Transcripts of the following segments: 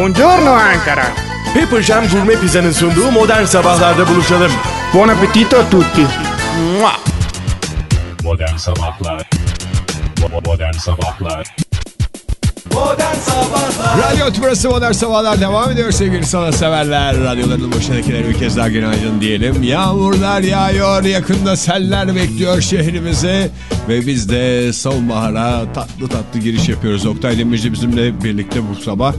Buongiorno Ankara. Pepper Jam Gourmet Pizza'nın sunduğu modern sabahlarda buluşalım. Buon appetito a tutti. Mua! Modern Sabahlar Modern Sabahlar Radyo Tümrüt'ü Modern Sabahlar devam ediyor sevgili sanatseverler. Radyolarının başındakiler bir kez daha günaydın diyelim. Yağmurlar yağıyor, yakında seller bekliyor şehrimizi. Ve biz de sonbahara tatlı tatlı giriş yapıyoruz. Oktay Demirci bizimle birlikte bu sabah.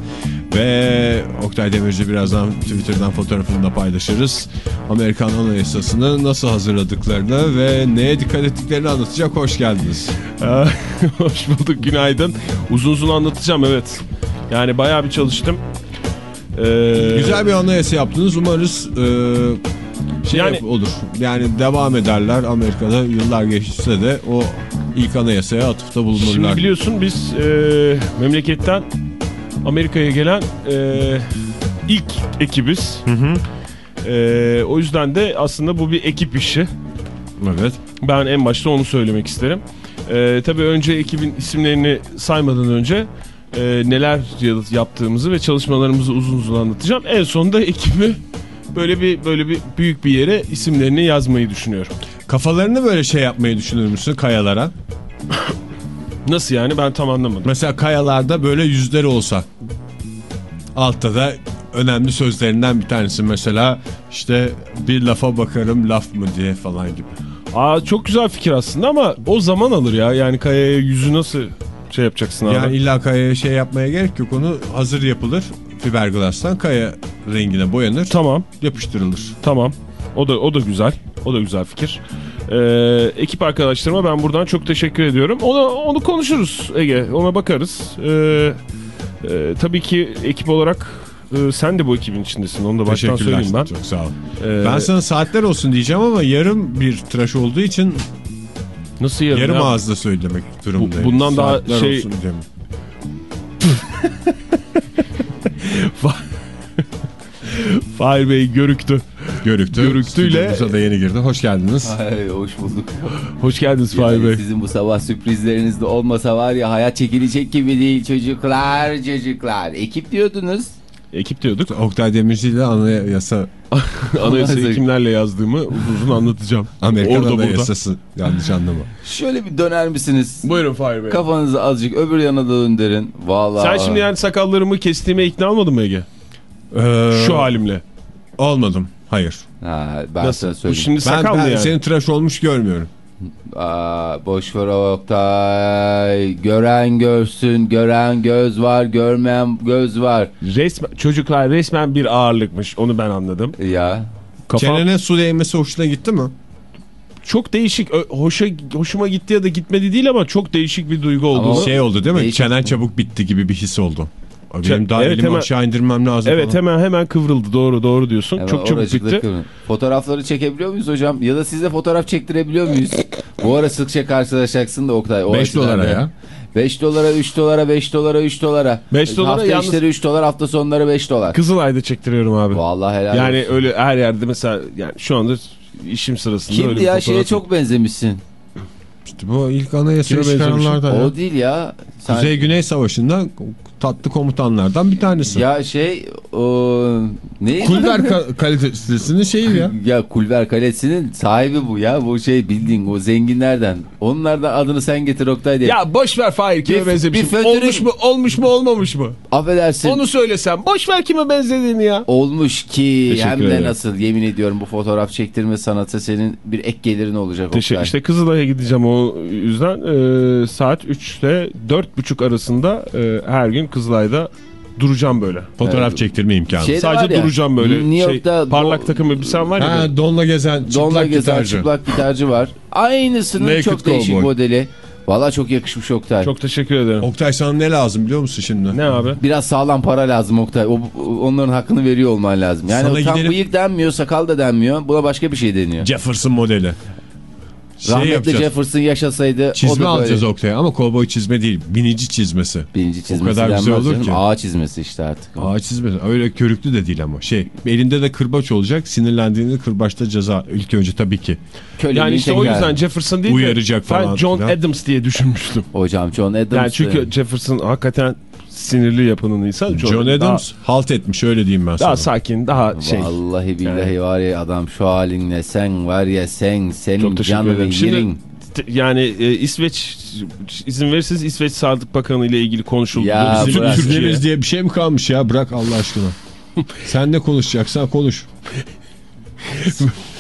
Ve Oktay Demirci birazdan Twitter'dan fotoğrafını da paylaşırız. Amerikan Anayasası'nı nasıl hazırladıklarını ve neye dikkat ettiklerini anlatacak. Hoş geldiniz. Hoş bulduk günaydın. Uzun uzun anlatacağım evet. Yani bayağı bir çalıştım. Ee, Güzel bir anayasa yaptınız. Umarız e, şey Yani- olur. Yani devam ederler Amerika'da yıllar geçse de o ilk anayasaya atıfta bulunurlar. Şimdi biliyorsun biz e, memleketten Amerika'ya gelen e, ilk ekibiz. E, o yüzden de aslında bu bir ekip işi. Evet. Ben en başta onu söylemek isterim. E, tabii önce ekibin isimlerini saymadan önce e, neler yaptığımızı ve çalışmalarımızı uzun uzun anlatacağım. En sonunda ekibi böyle bir böyle bir büyük bir yere isimlerini yazmayı düşünüyorum. Kafalarını böyle şey yapmayı düşünür müsün kayalara? Nasıl yani ben tam anlamadım. Mesela kayalarda böyle yüzleri olsa. Altta da önemli sözlerinden bir tanesi mesela işte bir lafa bakarım laf mı diye falan gibi. Aa çok güzel fikir aslında ama o zaman alır ya. Yani kayaya yüzü nasıl şey yapacaksın abi? Yani illa kayaya şey yapmaya gerek yok onu hazır yapılır fiberglass'tan kaya rengine boyanır Tamam, yapıştırılır. tamam. O da o da güzel. O da güzel fikir. Ee, ekip arkadaşlarıma ben buradan çok teşekkür ediyorum. Onu onu konuşuruz Ege. Ona bakarız. Ee, e, tabii ki ekip olarak e, sen de bu ekibin içindesin. Onu da baştan söyleyeyim ben. Çok sağ ol. Ee, Ben sana saatler olsun diyeceğim ama yarım bir tıraş olduğu için nasıl yarım, yarım ya? ağızda söylemek durumundayım. Bu- bundan daha Saatler şey- olsun. Fahir Bey görüktü. Görüktü. Görüktüyle- Stüdyomuza da yeni girdi. Hoş geldiniz. Ay, hoş bulduk. Hoş geldiniz Fahir Yani Bey. sizin bu sabah sürprizleriniz de olmasa var ya hayat çekilecek gibi değil çocuklar çocuklar. Ekip diyordunuz. Ekip diyorduk. Oktay Demirci ile anayasa Anayasayı Anayasa- kimlerle yazdığımı uzun uzun anlatacağım. Amerikan Orada burada. anayasası yanlış anlama. Şöyle bir döner misiniz? Buyurun Fahir Bey. Kafanızı azıcık öbür yana da döndürün. Vallahi. Sen şimdi yani sakallarımı kestiğime ikna olmadın mı Ege? Ee, Şu halimle. Olmadım. Hayır. Ha, ben Nasıl? sana Bu şimdi Ben, sakal ben yani? senin tıraş olmuş görmüyorum. Aa, boş ver Oktay. Gören görsün. Gören göz var. Görmeyen göz var. Resmen, çocuklar resmen bir ağırlıkmış. Onu ben anladım. Ya. Kafam Çenene su değmesi hoşuna gitti mi? çok değişik. Hoşa, hoşuma gitti ya da gitmedi değil ama çok değişik bir duygu oldu. Şey oldu değil mi? Değişik. Çenen çabuk bitti gibi bir his oldu. Benim daha evet, elimi hemen- aşağı indirmem lazım Evet falan. hemen hemen kıvrıldı. Doğru doğru diyorsun. Hemen çok çabuk bitti. kıvrın. Fotoğrafları çekebiliyor muyuz hocam? Ya da siz de fotoğraf çektirebiliyor muyuz? Bu ara sıkça karşılaşacaksın da Oktay. O 5 açıdan dolara ya. 5 dolara, 3 dolara, 5 dolara, 3 dolara. 5 dolara hafta yalnız- işleri 3 dolar, hafta sonları 5 dolar. Kızılay'da çektiriyorum abi. Vallahi helal yani olsun. öyle her yerde mesela yani şu anda işim sırasında öyle Kimdi bir ya şeye fotoğraf- çok benzemişsin. İşte bu ilk anayasayı çıkaranlardan ya. O değil ya. Sen... Kuzey-Güney Savaşı'nda tatlı komutanlardan bir tanesi. Ya şey o neydi? Kulver ka- kalitesinin şeyi ya. Ya Kulver Kalesi'nin sahibi bu ya. Bu şey bildiğin o zenginlerden. Onlardan adını sen getir Oktay diye. Ya boş ver Fahir kime bir fötürün- Olmuş mu olmuş mu olmamış mı? Affedersin. Onu söylesem. Boş ver kime benzediğini ya. Olmuş ki Teşekkür hem de ederim. nasıl yemin ediyorum bu fotoğraf çektirme sanatı senin bir ek gelirin olacak Teşekkür. Oktay. İşte Kızılay'a gideceğim o yüzden e, saat 3 ile 4.30 arasında e, her gün Kızılay'da duracağım böyle. Fotoğraf Evet. çektirme imkanı. Şey- de var Sadece ya, duracağım böyle. New şey, York'ta parlak do- takım elbisem var ya. Ha, donla gezen çıplak Donla gezen gitarcı. çıplak gitarcı var. Aynısının Naked çok değişik Cowboy. modeli. Valla çok yakışmış Oktay. Çok teşekkür ederim. Oktay sana ne lazım biliyor musun şimdi? Ne abi? Biraz sağlam para lazım Oktay. O, onların hakkını veriyor olman lazım. Yani Sana o tam gidelim- bıyık denmiyor, sakal da denmiyor. Buna başka bir şey deniyor. Jefferson modeli. Şey Rahmetli yapacağız. Jefferson yaşasaydı Çizme o da böyle. alacağız Oktay'a ama kovboy çizme değil. Binici çizmesi. Birinci çizmesi kadar güzel denmez olur canım. ki. Ağa çizmesi işte artık. Ağaç çizmesi. Öyle körüklü de değil ama. Şey elinde de kırbaç olacak. Sinirlendiğinde kırbaçta ceza. İlk önce tabii ki. Köleliğin Yani işte o yüzden Jefferson değil de Uyaracak falan ben John filan. Adams diye düşünmüştüm. Hocam John Adams. Yani çünkü Jefferson hakikaten sinirli yapının insan. John Adams halt etmiş öyle diyeyim ben Daha, sana. daha sakin, daha şey. Vallahi billahi var ya adam şu halinle sen var ya sen senin Çok teşekkür canını yerin. yani e, İsveç izin verirseniz İsveç Sağlık Bakanı ile ilgili konuşuldu. Ya. Türkiye- Türkçemiz diye bir şey mi kalmış ya bırak Allah aşkına. Sen ne konuşacaksan konuş.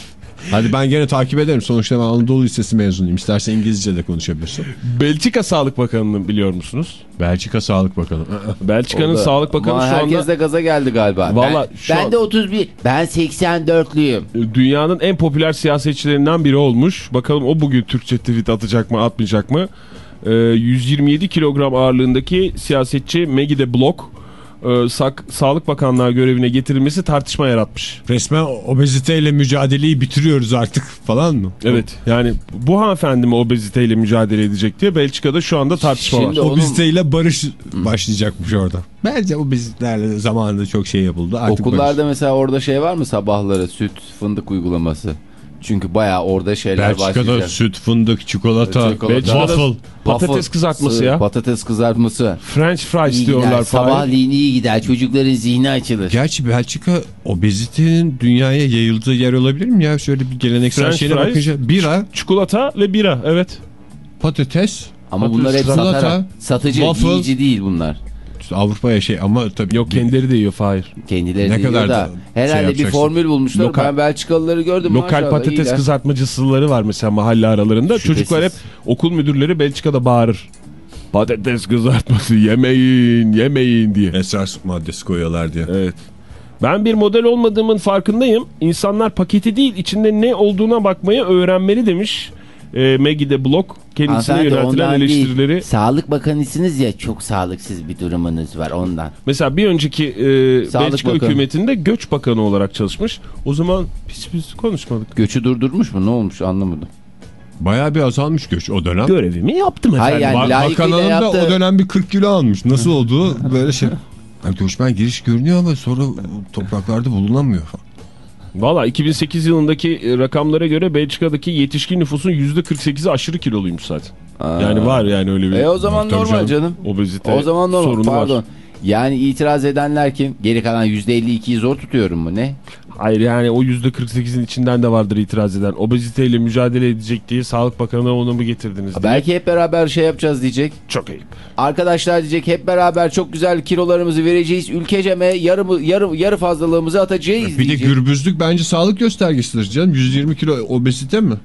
Hadi ben gene takip ederim. Sonuçta ben Anadolu Lisesi mezunuyum. İstersen İngilizce de konuşabilirsin. Belçika Sağlık Bakanı'nı biliyor musunuz? Belçika Sağlık Bakanı. Belçika'nın Sağlık Bakanı şu herkes anda de gaza geldi galiba. Vallahi ben, şu ben an- de 31. Ben 84'lüyüm. dünyanın en popüler siyasetçilerinden biri olmuş. Bakalım o bugün Türkçe tweet atacak mı atmayacak mı? Ee, 127 kilogram ağırlığındaki siyasetçi Megide Blok e, sak- Sağlık Bakanlığı görevine getirilmesi tartışma yaratmış. Resmen obeziteyle mücadeleyi bitiriyoruz artık falan mı? Evet yani bu hanımefendi mi obeziteyle mücadele edecek diye Belçika'da şu anda tartışma Şimdi var. o- Obeziteyle barış başlayacakmış orada. Bence obezitelerle zamanında çok şey yapıldı. Artık Okullarda barış. mesela orada şey var mı sabahları süt fındık uygulaması? Çünkü bayağı orada şeyler Belçika'da başlayacak. süt, fındık, çikolata, Çikolata. Belçika'da waffle. patates kızartması ya. Patates kızartması. French fries İyi diyorlar gider, falan. sabahleyin iyi gider. Çocukların zihni açılır. Gerçi Belçika obezitenin dünyaya yayıldığı yer olabilir mi ya? Şöyle bir geleneksel French şeyine fries. bakınca bira, Çikolata ve bira evet. patates, Ama bunlar hep Çikolata, satarak. Satıcı, waffle. yiyici değil bunlar. Avrupa'ya şey ama tabii Yok kendileri de yiyor Fahir. Kendileri Ne de yiyor kadar da. da şey Herhalde bir yapacaksın. formül bulmuşlar. Lokal- ben Belçikalıları gördüm Lokal maşallah, patates iyiler. kızartmacısıları var mesela mahalle aralarında. Şüphesiz. Çocuklar hep okul müdürleri Belçika'da bağırır. Patates kızartması yemeyin yemeyin diye. esrar maddesi koyuyorlar diye. Evet. Ben bir model olmadığımın farkındayım. İnsanlar paketi değil içinde ne olduğuna bakmayı öğrenmeli demiş. E, Maggie de Block kendisine Hanımefendi, yöneltilen ondan değil. eleştirileri. Sağlık bakanısınız ya çok sağlıksız bir durumunuz var ondan. Mesela bir önceki e, Sağlık Belçika Bakanı. hükümetinde göç bakanı olarak çalışmış. O zaman hiç biz konuşmadık. Göçü durdurmuş mu ne olmuş anlamadım. Bayağı bir azalmış göç o dönem. Görevimi yaptım efendim. Hayır yani Ba- Bakan Hanım da yaptı. o dönem bir 40 kilo almış. Nasıl olduğu böyle şey. Yani göçmen giriş görünüyor ama sonra topraklarda bulunamıyor. Valla 2008 yılındaki e, rakamlara göre Belçika'daki yetişkin nüfusun %48'i aşırı kiloluymuş zaten. Yani var yani öyle bir E o zaman normal canım. canım. obezite O zaman normal sorunu pardon. var. Yani itiraz edenler kim? Geri kalan %52'yi zor tutuyorum mu ne? Hayır yani o %48'in içinden de vardır itiraz eden. Obeziteyle mücadele edecek diye Sağlık Bakanı onu mu getirdiniz diye. Belki hep beraber şey yapacağız diyecek. Çok ayıp. Arkadaşlar diyecek hep beraber çok güzel kilolarımızı vereceğiz. Ülkeceme yarı, yarı, yarı fazlalığımızı atacağız Bir de diyecek. gürbüzlük bence sağlık göstergesidir canım. 120 kilo obezite mi?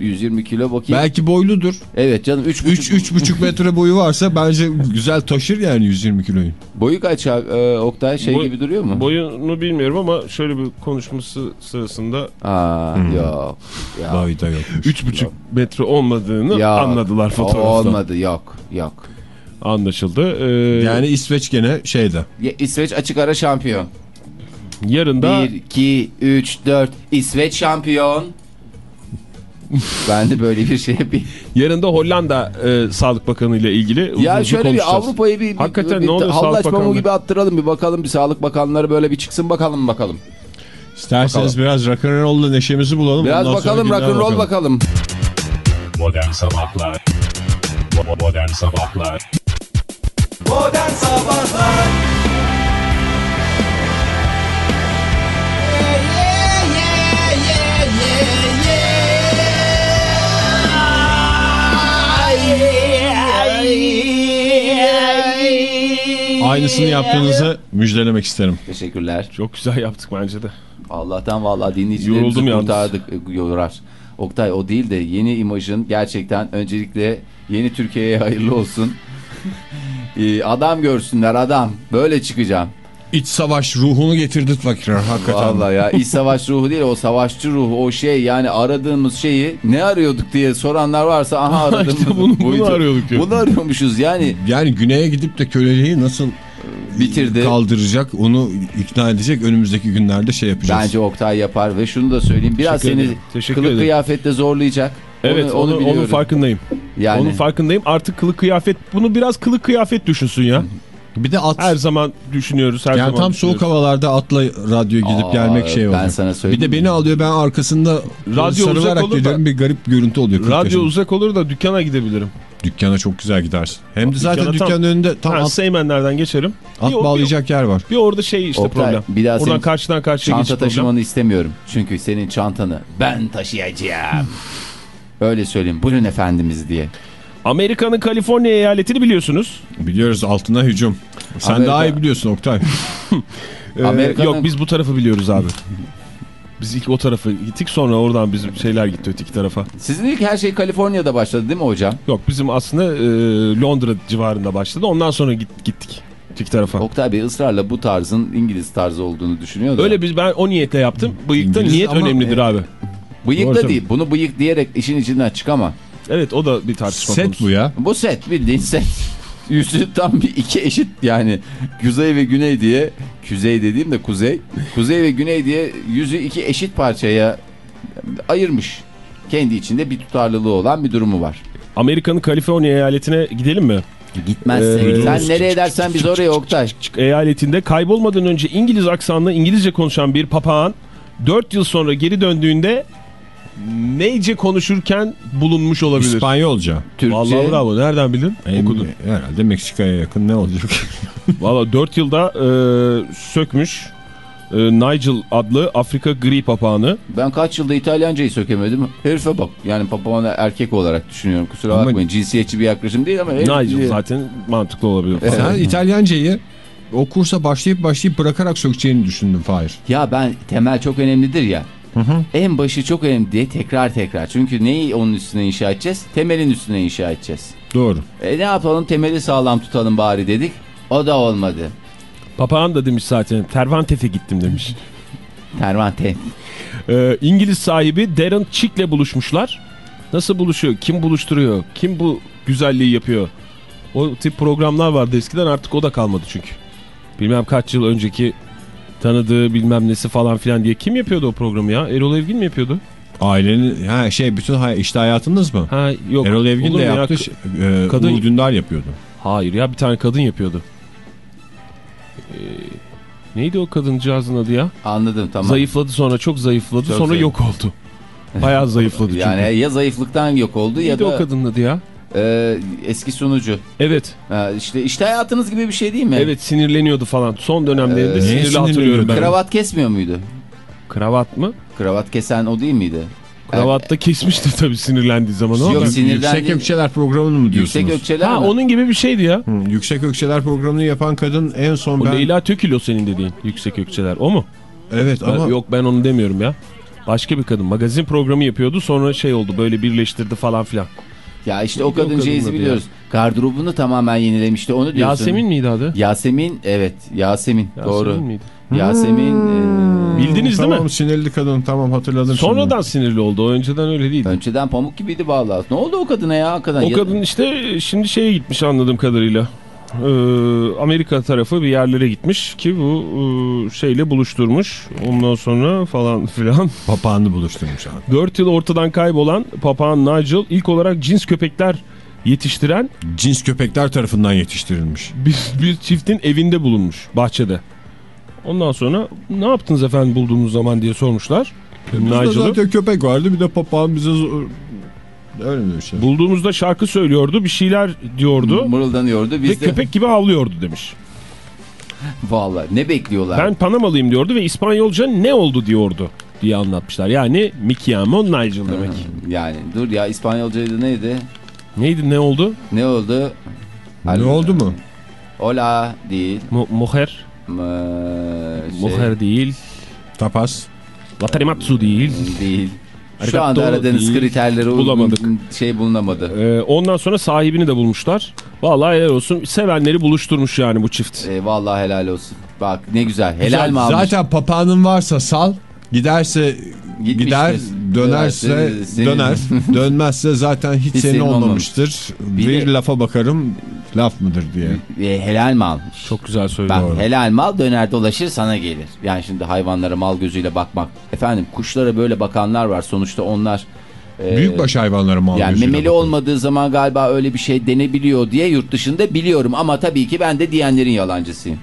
120 kilo bakayım. Belki boyludur. Evet canım 3,5 3 3,5 metre boyu varsa bence güzel taşır yani 120 kiloyu. Boyu kaç? Ee, Oktay şey Boy- gibi duruyor mu? Boyunu bilmiyorum ama şöyle bir konuşması sırasında Aa yok. Ya. Boyu da yokmuş. 3,5 metre olmadığını Ya, anladılar fotoğraftan. Olmadı yok yok. Anlaşıldı. Ee, Yani İsveç gene şeyde. Ya, İsveç açık ara şampiyon. yarın da 1, 2, 3, 4 İsveç şampiyon. ben de böyle bir şey yapayım. yarın da Hollanda e, Sağlık Bakanı ile ilgili uzun Ya uzun şöyle bir Avrupa'yı bir, bir, Hakikaten bir, ne oluyor hallaç Sağlık Bakanlığı? gibi attıralım bir bakalım bir sağlık bakanları böyle bir çıksın bakalım bakalım. İsterseniz biraz rock'n'roll'la neşemizi bulalım. Biraz Ondan bakalım rock'n'roll bakalım. Modern Sabahlar Bo- Modern Sabahlar Aynısını yaptığınızı müjdelemek isterim. Teşekkürler. Çok güzel yaptık bence de. Allah'tan vallahi dinleyicilerimizi Yoruldum yalnız. kurtardık. e, Yorar. Oktay o değil de yeni imajın gerçekten öncelikle yeni Türkiye'ye hayırlı olsun. Ee, adam görsünler adam. Böyle çıkacağım. İç savaş ruhunu getirdik fakirler hakikaten. Vallahi ya iç savaş ruhu değil o savaşçı ruhu o şey yani aradığımız şeyi ne arıyorduk diye soranlar varsa aha aradığımız İşte bunu- bunu buydu. arıyorduk. Bunu arıyormuşuz yani Yani güneye gidip de köleliği nasıl bitirdi. kaldıracak onu ikna edecek önümüzdeki günlerde şey yapacağız. Bence Oktay yapar ve şunu da söyleyeyim biraz Teşekkür seni ederim. Teşekkür kılık ederim. kıyafetle zorlayacak. Evet onu, onun biliyorum. farkındayım. Yani Onun farkındayım. Artık kılık kıyafet bunu biraz kılık kıyafet düşünsün ya. bir de at. Her zaman düşünüyoruz. Her yani zaman tam soğuk havalarda atla radyo gidip Aa, gelmek şey ben oluyor. sana Bir söyleyeyim de beni alıyor ben arkasında Radyo uzak sarılarak da- geliyorum bir garip görüntü oluyor. 40 Radyo yaşında. uzak olur da dükkana gidebilirim. Dükkana çok güzel gidersin. Hem de zaten tam- dükkanın önünde tam Ha, at, Seymenlerden geçerim. at Bir bağlayacak yer var. Bir, bir orada şey işte Oktay, problem. bir daha Oradan karşıdan karşıya Çanta geçip problem. taşımanı istemiyorum. Çünkü senin çantanı ben taşıyacağım. Öyle söyleyeyim. Buyurun efendimiz diye. Amerika'nın Kaliforniya eyaletini biliyorsunuz. Biliyoruz altına hücum. Sen Amerika- daha iyi biliyorsun Oktay. Ee, Yok biz bu tarafı biliyoruz abi. Biz ilk o tarafa gittik sonra oradan bizim şeyler gitti öteki tarafa. Sizin ilk her şey Kaliforniya'da başladı değil mi hocam? Yok bizim aslında e, Londra civarında başladı. Ondan sonra git, gittik öteki tarafa. Oktay Bey ısrarla bu tarzın İngiliz tarzı olduğunu düşünüyor da. Öyle biz ben o niyetle yaptım. Bıyıkta İngiliz niyet ama- önemlidir abi. Bıyık Doğru değil. Bunu bıyık diyerek işin içinden çıkama. Evet o da bir tartışma Set konusu. bu ya. Bu set bildiğin set. Yüzü tam bir iki eşit yani. Kuzey ve güney diye. Kuzey dediğim de kuzey. Kuzey ve güney diye yüzü iki eşit parçaya ayırmış. Kendi içinde bir tutarlılığı olan bir durumu var. Amerika'nın Kaliforniya eyaletine gidelim mi? Gitmezsin. Ee, Sen nereye dersen biz oraya Oktay. Eyaletinde kaybolmadan önce İngiliz aksanlı İngilizce konuşan bir papağan 4 yıl sonra geri döndüğünde neyce konuşurken bulunmuş olabilir. İspanyolca. Türkçe. Vallahi bravo. Nereden bildin? Em- Okudun. Herhalde Meksika'ya yakın ne olacak? Valla 4 yılda e, sökmüş e, Nigel adlı Afrika gri papağanı. Ben kaç yılda İtalyancayı sökemedim. Herife bak. Yani papağanı erkek olarak düşünüyorum. Kusura Ama- bakmayın. Cinsiyetçi bir yaklaşım değil ama. Nigel zaten mantıklı olabilir. Evet. Sen İtalyancayı o kursa başlayıp başlayıp bırakarak sökeceğini düşündüm Fahir. Ya ben temel çok önemlidir ya. En başı çok önemli diye tekrar tekrar. Çünkü neyi onun üstüne inşa edeceğiz? Temelin üstüne inşa edeceğiz. Doğru. E ne yapalım temeli sağlam tutalım bari dedik. O da olmadı. Papağan da demiş zaten Tervantef'e gittim demiş. Tervante. Ee, İngiliz sahibi Darren Chick'le buluşmuşlar. Nasıl buluşuyor? Kim buluşturuyor? Kim bu güzelliği yapıyor? O tip programlar vardı eskiden artık o da kalmadı çünkü. Bilmem kaç yıl önceki tanıdığı bilmem nesi falan filan diye. Kim yapıyordu o programı ya? Erol Evgin mi yapıyordu? Ailenin ha şey bütün hay işte hayatınız mı? Ha yok. Erol Evgin de ya? yaptı. K- e, kadın- Uğur Dündar yapıyordu. Hayır ya bir tane kadın yapıyordu. Ee, neydi o kadıncağızın adı ya? Anladım tamam. Zayıfladı sonra çok zayıfladı Çok sonra zayıf. yok oldu. Bayağı zayıfladı çünkü. Yani ya zayıflıktan yok oldu ya Neydi o da kadının adı ya? E, eski sunucu. Evet. Ha, işte işte hayatınız gibi bir şey değil mi? Evet sinirleniyordu falan. Son dönemlerinde Ee, sinirli hatırlıyorum ben. Kravat kesmiyor muydu? Kravat mı? Kravat kesen o değil miydi? Kravatta kesmişti tabii sinirlendiği zaman. Yok, sinirden Yüksek. Ökçeler programını mı diyorsunuz? Yüksek ökçeler Ha mi? onun gibi bir şeydi ya. Hı, Yüksek Ökçeler programını yapan kadın en son O ben... Leyla Tökül o senin dediğin yüksek ökçeler. O mu? Evet Ben- ama Yok ben onu demiyorum ya. Başka bir kadın. Magazin programı yapıyordu sonra şey oldu böyle birleştirdi falan filan. Ya işte o Neydi o kadıncağızı kadının adı biliyoruz. Gardırobunu tamamen yenilemişti onu diyorsun. Yasemin miydi adı? Yasemin evet Yasemin, Yasemin doğru. miydi? Yasemin e, Bildiniz değil tamam, mi? sinirli kadın tamam hatırladım. Sonradan sinirli oldu. O önceden öyle değildi. önceden pamuk gibiydi vallahi. Ne oldu o kadına ya hakikaten? O Ya- kadın işte şimdi şeye gitmiş anladığım kadarıyla. Ee, Amerika tarafı bir yerlere gitmiş ki bu e, şeyle buluşturmuş. Ondan sonra falan filan. Papağanı buluşturmuş abi. 4 yıl ortadan kaybolan papağan Nigel ilk olarak cins köpekler yetiştiren Cins köpekler tarafından yetiştirilmiş. bir, bir çiftin evinde bulunmuş bahçede. Ondan sonra ne yaptınız efendim bulduğunuz zaman diye sormuşlar. Bizde Nigel'ı. zaten köpek vardı bir de papağan bize Öyle bir şey. Bulduğumuzda şarkı söylüyordu, bir şeyler diyordu Mırıldanıyordu. ve Biz de köpek gibi havlıyordu demiş. vallahi ne bekliyorlar? Ben Panamalıyım diyordu ve İspanyolca ne oldu diyordu diye anlatmışlar. Yani Mi chiamo Nigel demek. Yani dur ya İspanyolcaydı neydi? Neydi ne oldu? Ne oldu? Ne oldu mu? Hola değil. Mu muher, Mı- şey, muher değil. Tapas. Vatarimatsu değil. Değil. Şu Arigato anda aradığınız değil. kriterleri Bulamadık. uygun şey bulunamadı. Ee, ondan sonra sahibini de bulmuşlar. Vallahi helal olsun. Sevenleri buluşturmuş yani bu çift. Ee, vallahi helal olsun. Bak ne güzel. Helal Güzel. mi almış? Zaten papağanın varsa sal. Giderse Gitmiştir. gider, dönerse Dönerse senin- döner. Dönmezse zaten hiç, Hiç senin olmamıştır. Bir, Bir de- lafa bakarım laf mıdır diye. Ee, helal almış? Çok güzel Bak söylüyor. helal mal döner dolaşır sana gelir. Yani şimdi hayvanlara mal gözüyle bakmak. Efendim kuşlara böyle bakanlar var. Sonuçta onlar e, Büyükbaş hayvanlara mal yani gözüyle memeli bakıyor. olmadığı zaman galiba öyle bir şey denebiliyor diye yurt dışında biliyorum. Ama tabii ki ben de diyenlerin yalancısıyım.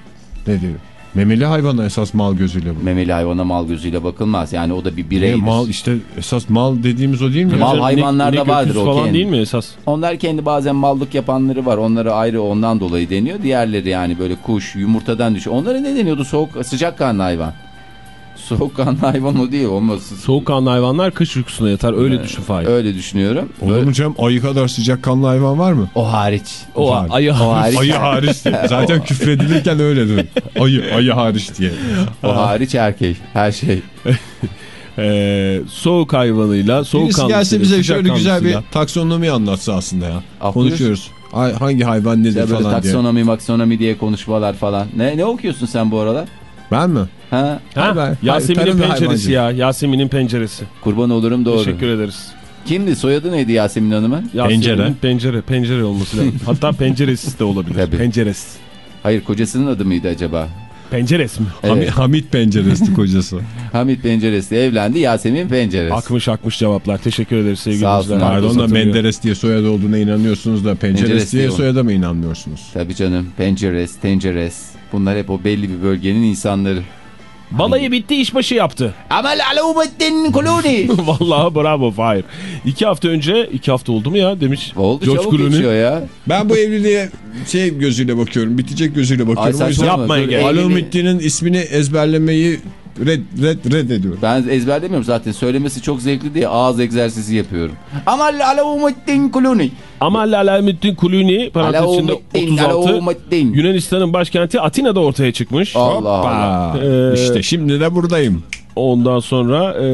Ne diyor? Memeli hayvana esas mal gözüyle bu. Memeli hayvana mal gözüyle bakılmaz. Yani o da bir bireydir. mal işte esas mal dediğimiz o değil mi? Mal hayvanlarda inek vardır o falan kendi. değil mi esas? Onlar kendi bazen mallık yapanları var. Onları ayrı ondan dolayı deniyor. Diğerleri yani böyle kuş, yumurtadan düşüyor. Onlara ne deniyordu? Soğuk, sıcak kanlı hayvan. Soğuk kanlı hayvan o değil. Olması. Soğukkanlı hayvanlar kış uykusuna yatar öyle düşün Fahir. Öyle düşünüyorum. Olur mu canım? Ayı kadar sıcak kanlı hayvan var mı? O hariç. O Var. ayı O hariç. Ayı hariç diye. Zaten küfredilirken öyle diyor. Ayı, ayı hariç diye. O hariç erkek. Her şey. Ee, soğuk hayvanıyla soğuk Birisi gelse bize şöyle güzel bir taksonomi anlatsa aslında ya. Ah, Konuşuyoruz. Ay, hangi hayvan nedir Ya falan diye. taksonomi maksonomi diye konuşmalar falan. Ne ne okuyorsun sen bu aralar? Ben mi? Ha? Ha, Ben- Yasemin'in penceresi ya. Yasemin'in penceresi. Kurban olurum doğru. Teşekkür ederiz. Kimdi? Soyadı neydi Yasemin Hanım'ın? Pencere. Pencere. Pencere olması lazım. Hatta penceresiz de olabilir. Tabii. Penceresi. Hayır kocasının adı mıydı acaba? Penceres mi? Evet. Hamit, Hamit penceresi kocası. Hamit Penceresi evlendi. Yasemin Penceresi. Akmış akmış cevaplar. Teşekkür ederiz sevgili dinleyiciler. Pardon da. Menderes diye soyadı olduğuna inanıyorsunuz da penceres Penceres diye diyor. soyada mı inanmıyorsunuz? Tabii canım. Penceres, Tenceres. Bunlar hep o belli bir bölgenin insanları. Balayı bitti işbaşı yaptı. Amal Alumettin Kuluni. Vallahi bravo Fahir. İki hafta önce, iki hafta oldu mu ya demiş. Oldu George çabuk Clooney. geçiyor ya. Ben bu evliliğe şey gözüyle bakıyorum. Bitecek gözüyle bakıyorum. Ay o yüzden saçmalama. yapmayın Alumittin'in ismini ezberlemeyi red, red, reddediyorum. Ben ezberlemiyorum zaten. Söylemesi çok zevkli diye ağız egzersizi yapıyorum. Amal Alumettin Kuluni. Amal Alamettin Kuluni parantez içinde Alumettin, 36 Alumettin. Yunanistan'ın başkenti Atina'da ortaya çıkmış. Allah Allah. Aa, Ee, işte şimdi de buradayım. Ondan sonra e,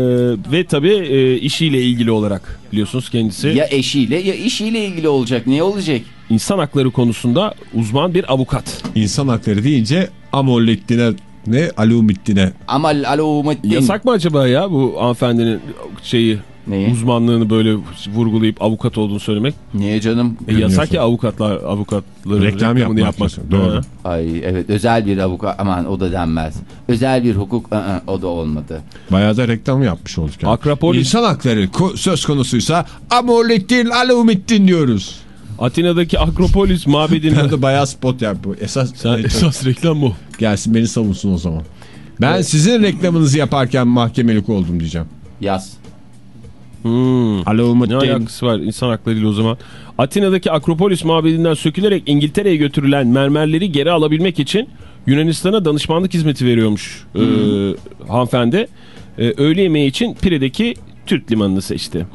ve tabii e, işiyle ilgili olarak biliyorsunuz kendisi Ya eşiyle ya işiyle ilgili olacak. Ne olacak? insan hakları konusunda uzman bir avukat. İnsan hakları deyince Amolettin'e ne Alumittin'e Amal Alumettin. Yasak mı acaba ya bu hanımefendinin şeyi Neyi? uzmanlığını böyle vurgulayıp avukat olduğunu söylemek? Niye canım? E, yasak ya avukatlar avukatların Reklam reklamını yapmak yapmak. doğru. Ha. Ay evet özel bir avukat aman o da denmez. Özel bir hukuk ı-ı, o da olmadı. bayağı da reklam yapmış olduk. Yani. Akropolis- İnsan hakları söz konusuysa Amolettin Alumittin diyoruz. Atina'daki Akropolis mabedinde Ben de bayağı spot yap bu. Esas, Sen esas reklam bu. gelsin beni savunsun o zaman. Ben sizin reklamınızı yaparken mahkemelik oldum diyeceğim. Yaz. Hmm. Ne Alumittin. alakası var insan haklarıyla o zaman? Atina'daki Akropolis mabedinden sökülerek İngiltere'ye götürülen mermerleri geri alabilmek için Yunanistan'a danışmanlık hizmeti veriyormuş e, hanımefendi. E, öğle yemeği için Pire'deki Türk limanını seçti.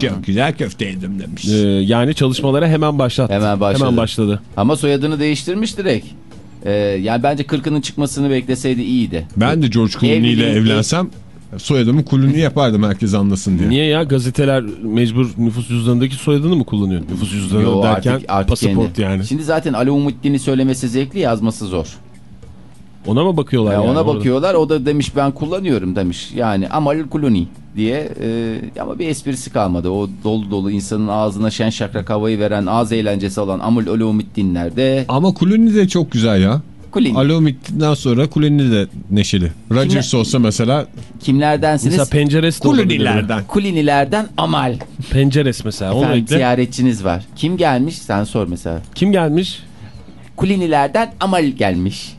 Çok güzel köfte yedim demiş. E, yani çalışmalara hemen başlattı. Hemen başladı. Hemen başladı. Ama soyadını değiştirmiş direkt. Ee, yani bence kırkının çıkmasını bekleseydi iyiydi. Ben de George Clooney ile evlensem soyadımı Clooney yapardım herkes anlasın diye. Niye ya gazeteler mecbur nüfus cüzdanındaki soyadını mı kullanıyor? Nüfus cüzdanı Yo, derken artık, artık pasaport kendi. yani. Şimdi zaten Alumettin'i söylemesi zevkli yazması zor. Ona mı bakıyorlar Yani yani? ona orada? bakıyorlar o da demiş ben kullanıyorum demiş. Yani Amal Kuluni diye e, ama bir esprisi kalmadı. O dolu dolu insanın ağzına şen şakrak havayı veren ağız eğlencesi olan Amul Alumettin'lerde Ama Clooney de çok güzel ya. Kulini. Alumittin'den sonra Clooney de neşeli. Rodgers olsa mesela Kimlerdensiniz? Mesela penceres de olabilir. Clooney'lerden. Kulinilerden Amal. Penceres mesela. Onu Efendim, ziyaretçiniz var. Kim gelmiş? Sen sor mesela. Kim gelmiş? Kulinilerden Amal gelmiş.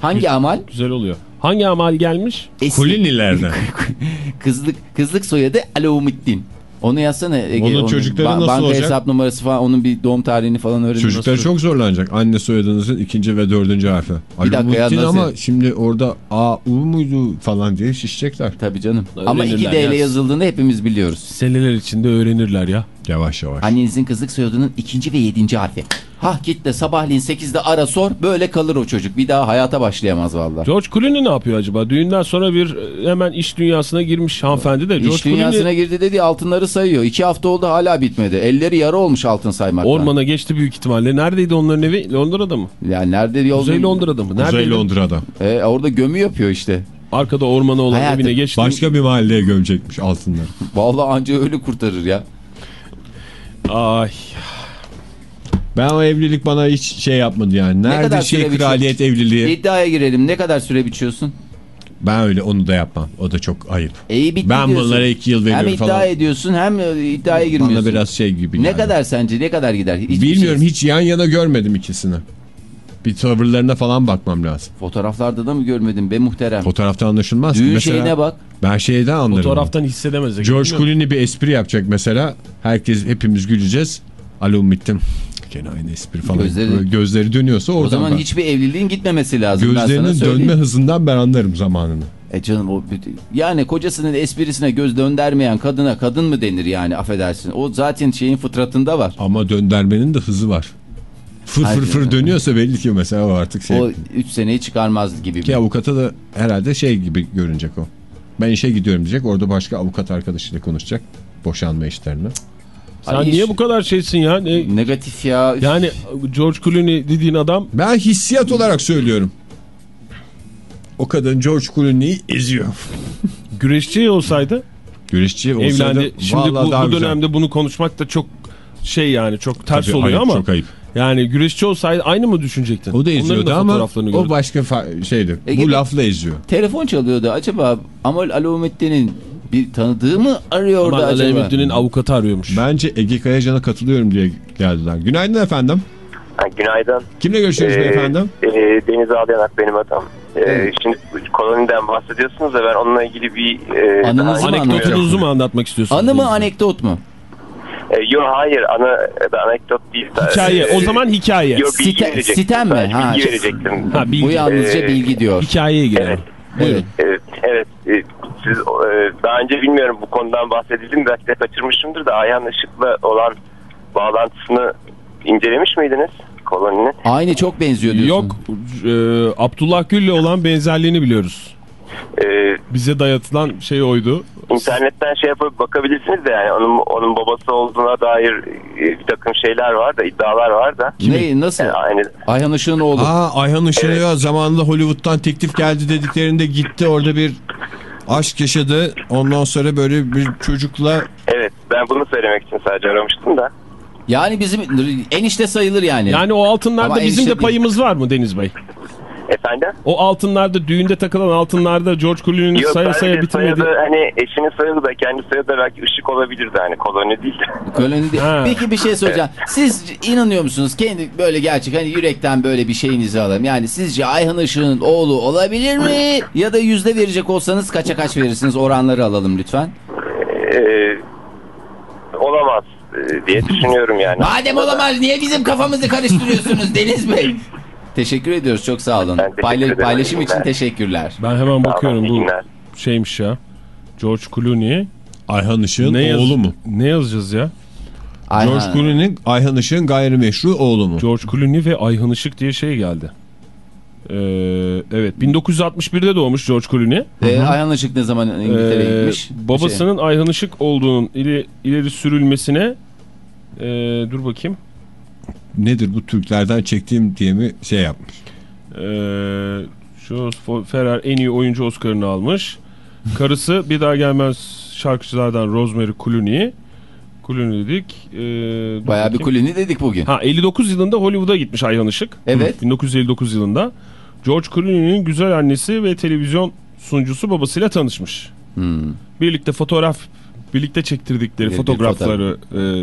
Hangi Amal? Güzel oluyor. Hangi amal gelmiş? Eski. Clooney'lerden. Kızlık kızlık soyadı Alaumuddin. Onu yazsana Ege. Onun Onun çocukları ba- nasıl banka olacak? hesap numarası falan onun bir doğum tarihini falan öğrenin. Çocuklar Nasıl- çok zorlanacak. Anne soyadınızın ikinci ve dördüncü harfi. Bir dakika ya, nasıl? ama şimdi orada A, U muydu falan diye şişecekler. Tabii canım. Ama Öğrenirler 2 D ile ya. yazıldığını hepimiz biliyoruz. Seneler içinde öğrenirler ya. Yavaş yavaş. Annenizin kızlık soyadının ikinci ve yedinci harfi. Hah git de sabahleyin 8'de ara sor böyle kalır o çocuk. Bir daha hayata başlayamaz vallahi. George Clooney ne yapıyor acaba? Düğünden sonra bir e, hemen iş dünyasına girmiş hanımefendi de. George İş dünyasına Clooney girdi dedi altınları sayıyor. İki hafta oldu hala bitmedi. Elleri yara olmuş altın saymaktan. ormana geçti büyük ihtimalle. Neredeydi onların evi? Londra'da mı? Yani nerede yol? Kuzey Londra'da mı? Kuzey Neredeydi? Londra'da. E, orada gömü yapıyor işte. Arkada ormana olan Hayatım, evine geçti. Başka bir mahalleye gömecekmiş altınları. Vallahi anca öyle kurtarır ya. Ay. Ben o evlilik bana hiç şey yapmadı yani. kadar Nerede şey süre kraliyet evliliği? İddiaya girelim. Ne kadar süre biçiyorsun? Ben öyle onu da yapmam. O da çok ayıp. İyi bitti Ben diyorsun. bunlara iki yıl Hem veriyorum iddia falan. ediyorsun hem e, iddiaya girmiyorsun. Bana biraz şey gibi Ne geldi. kadar sence ne kadar gider? Hiçbir Bilmiyorum şey- hiç yan yana görmedim ikisini. Bir tavırlarına falan bakmam lazım. Fotoğraflarda da mı görmedin be muhterem? Fotoğrafta anlaşılmaz ki. Düğün Mesela şeyine bak. ben şeyden anlarım. Fotoğraftan hissedemez. George Clooney bir espri yapacak mesela. Herkes hepimiz güleceğiz. Alo bittim. Gene aynı espri falan. Gözleri- Böyle gözleri dönüyorsa oradan O zaman ben- hiçbir evliliğin gitmemesi lazım. ben sana Gözlerinin dönme hızından ben anlarım zamanını. E canım o yani kocasının esprisine göz döndermeyen kadına kadın mı denir yani affedersin. O zaten şeyin fıtratında var. Ama döndermenin de hızı var. Fır fır fır dönüyorsa belli ki mesela o artık şey. O 3 seneyi çıkarmaz gibi. Ki avukata da herhalde şey gibi görünecek o. Ben işe gidiyorum diyecek. Orada başka avukat arkadaşıyla konuşacak. Boşanma işlerini. Sen Ay, niye iş- bu kadar şeysin ya? Ne- Negatif ya. yani George Clooney dediğin adam Ben hissiyat olarak söylüyorum. O kadın George Clooney'i eziyor. güreşçi olsaydı Güreşçi olsaydı evlendi. Şimdi bu, bu güzel. dönemde bunu konuşmak da çok şey yani çok ters Tabii, oluyor ayıp, ama Çok ayıp. Yani güreşçi olsaydı aynı mı düşünecektin? O da eziyordu ama o başka şeydi. Ege bu lafla eziyor. Telefon çalıyordu. Acaba Amol Alamettin'in bir tanıdığı mı arıyor orada Aman acaba? Aleyhüddin'in avukatı arıyormuş. Bence Ege Kayacan'a katılıyorum diye geldiler. Günaydın efendim. Ha, günaydın. Kimle görüşüyoruz Ee, beyefendi? e, Deniz Ağlayanak benim adam. Ee, Evet. Şimdi koloniden bahsediyorsunuz da ben onunla ilgili bir... E, Anınızı mı Anekdotunuzu mu anlatmak istiyorsunuz? Anı mı anekdot mu? E, yok hayır ana, anekdot değil. Hikaye. E, O zaman hikaye. Yok bilgi Site- sitem mi? Sadece Ha, bilgi verecektim. Ha, bilgi. Bu yalnızca bilgi diyor. Hikayeye girelim. Evet. Buyurun. Evet, evet. E, siz e, daha önce bilmiyorum bu konudan bahsedildim belki de kaçırmışımdır da Ayhan Işık'la olan bağlantısını incelemiş miydiniz koloninin? Aynı çok benziyor diyorsun. Yok. e, Abdullah Gül'le olan benzerliğini biliyoruz. E, Bize dayatılan şey oydu. İnternetten şey yapıp bakabilirsiniz de yani onun onun babası olduğuna dair e, bir takım şeyler var da iddialar var da. Ne, nasıl? Yani aynı Ayhan Işık'ın oğlu. Aa Ayhan Işık'a zamanında Hollywood'dan teklif geldi dediklerinde gitti orada bir aşk yaşadı. Ondan sonra böyle bir çocukla evet ben bunu söylemek için sadece aramıştım da. Yani bizim enişte sayılır yani. Yani o altınlarda Ama bizim de değil. payımız var mı Deniz Bey? Efendim? O altınlarda düğünde takılan altınlarda George Clooney'nin saya saya bitirmedi. soyadı hani eşinin soyadı da kendi soyadı da belki ışık olabilirdi hani koloni değil de. Koloni değil. Ha. Peki bir şey soracağım. Siz inanıyor musunuz? Kendi böyle gerçek hani yürekten böyle bir şeyinizi alalım. Yani sizce Ayhan Işık'ın oğlu olabilir mi? Ya da yüzde verecek olsanız kaça kaç verirsiniz? Oranları alalım lütfen. Ee, olamaz e, diye düşünüyorum yani. Madem olamaz niye bizim kafamızı karıştırıyorsunuz Deniz Bey? Teşekkür ediyoruz. Çok sağ olun. Payla- ederim. paylaşım İyi için günler. teşekkürler. Ben hemen bakıyorum bu şeymiş ya. George Clooney. Ayhan Işık'ın oğlu mu? Ne yazacağız ya? Ayhan. George Clooney'nin Ayhan Işık'ın gayrimeşru oğlu mu? George Clooney ve Ayhan Işık diye şey geldi. Ee, evet 1961'de doğmuş George Clooney. Ee, Ayhan Işık ne zaman İngiltere'ye Ee, gitmiş? Şey, babasının Ayhan Işık olduğunun ileri, ileri sürülmesine ee, dur bakayım. Nedir bu Türklerden çektiğim diye mi şey yapmış? Ee, şu Ferrer en iyi oyuncu Oscar'ını almış. Karısı bir daha gelmez şarkıcılardan Rosemary Clooney. Clooney dedik. Ee, Bayağı bir kulini dedik bugün. Ha 59 yılında Hollywood'a gitmiş Ayhan Işık. Evet. 1959 yılında. George Clooney'nin güzel annesi ve televizyon sunucusu babasıyla tanışmış. Hmm. Birlikte fotoğraf birlikte çektirdikleri Bir- bir fotoğrafları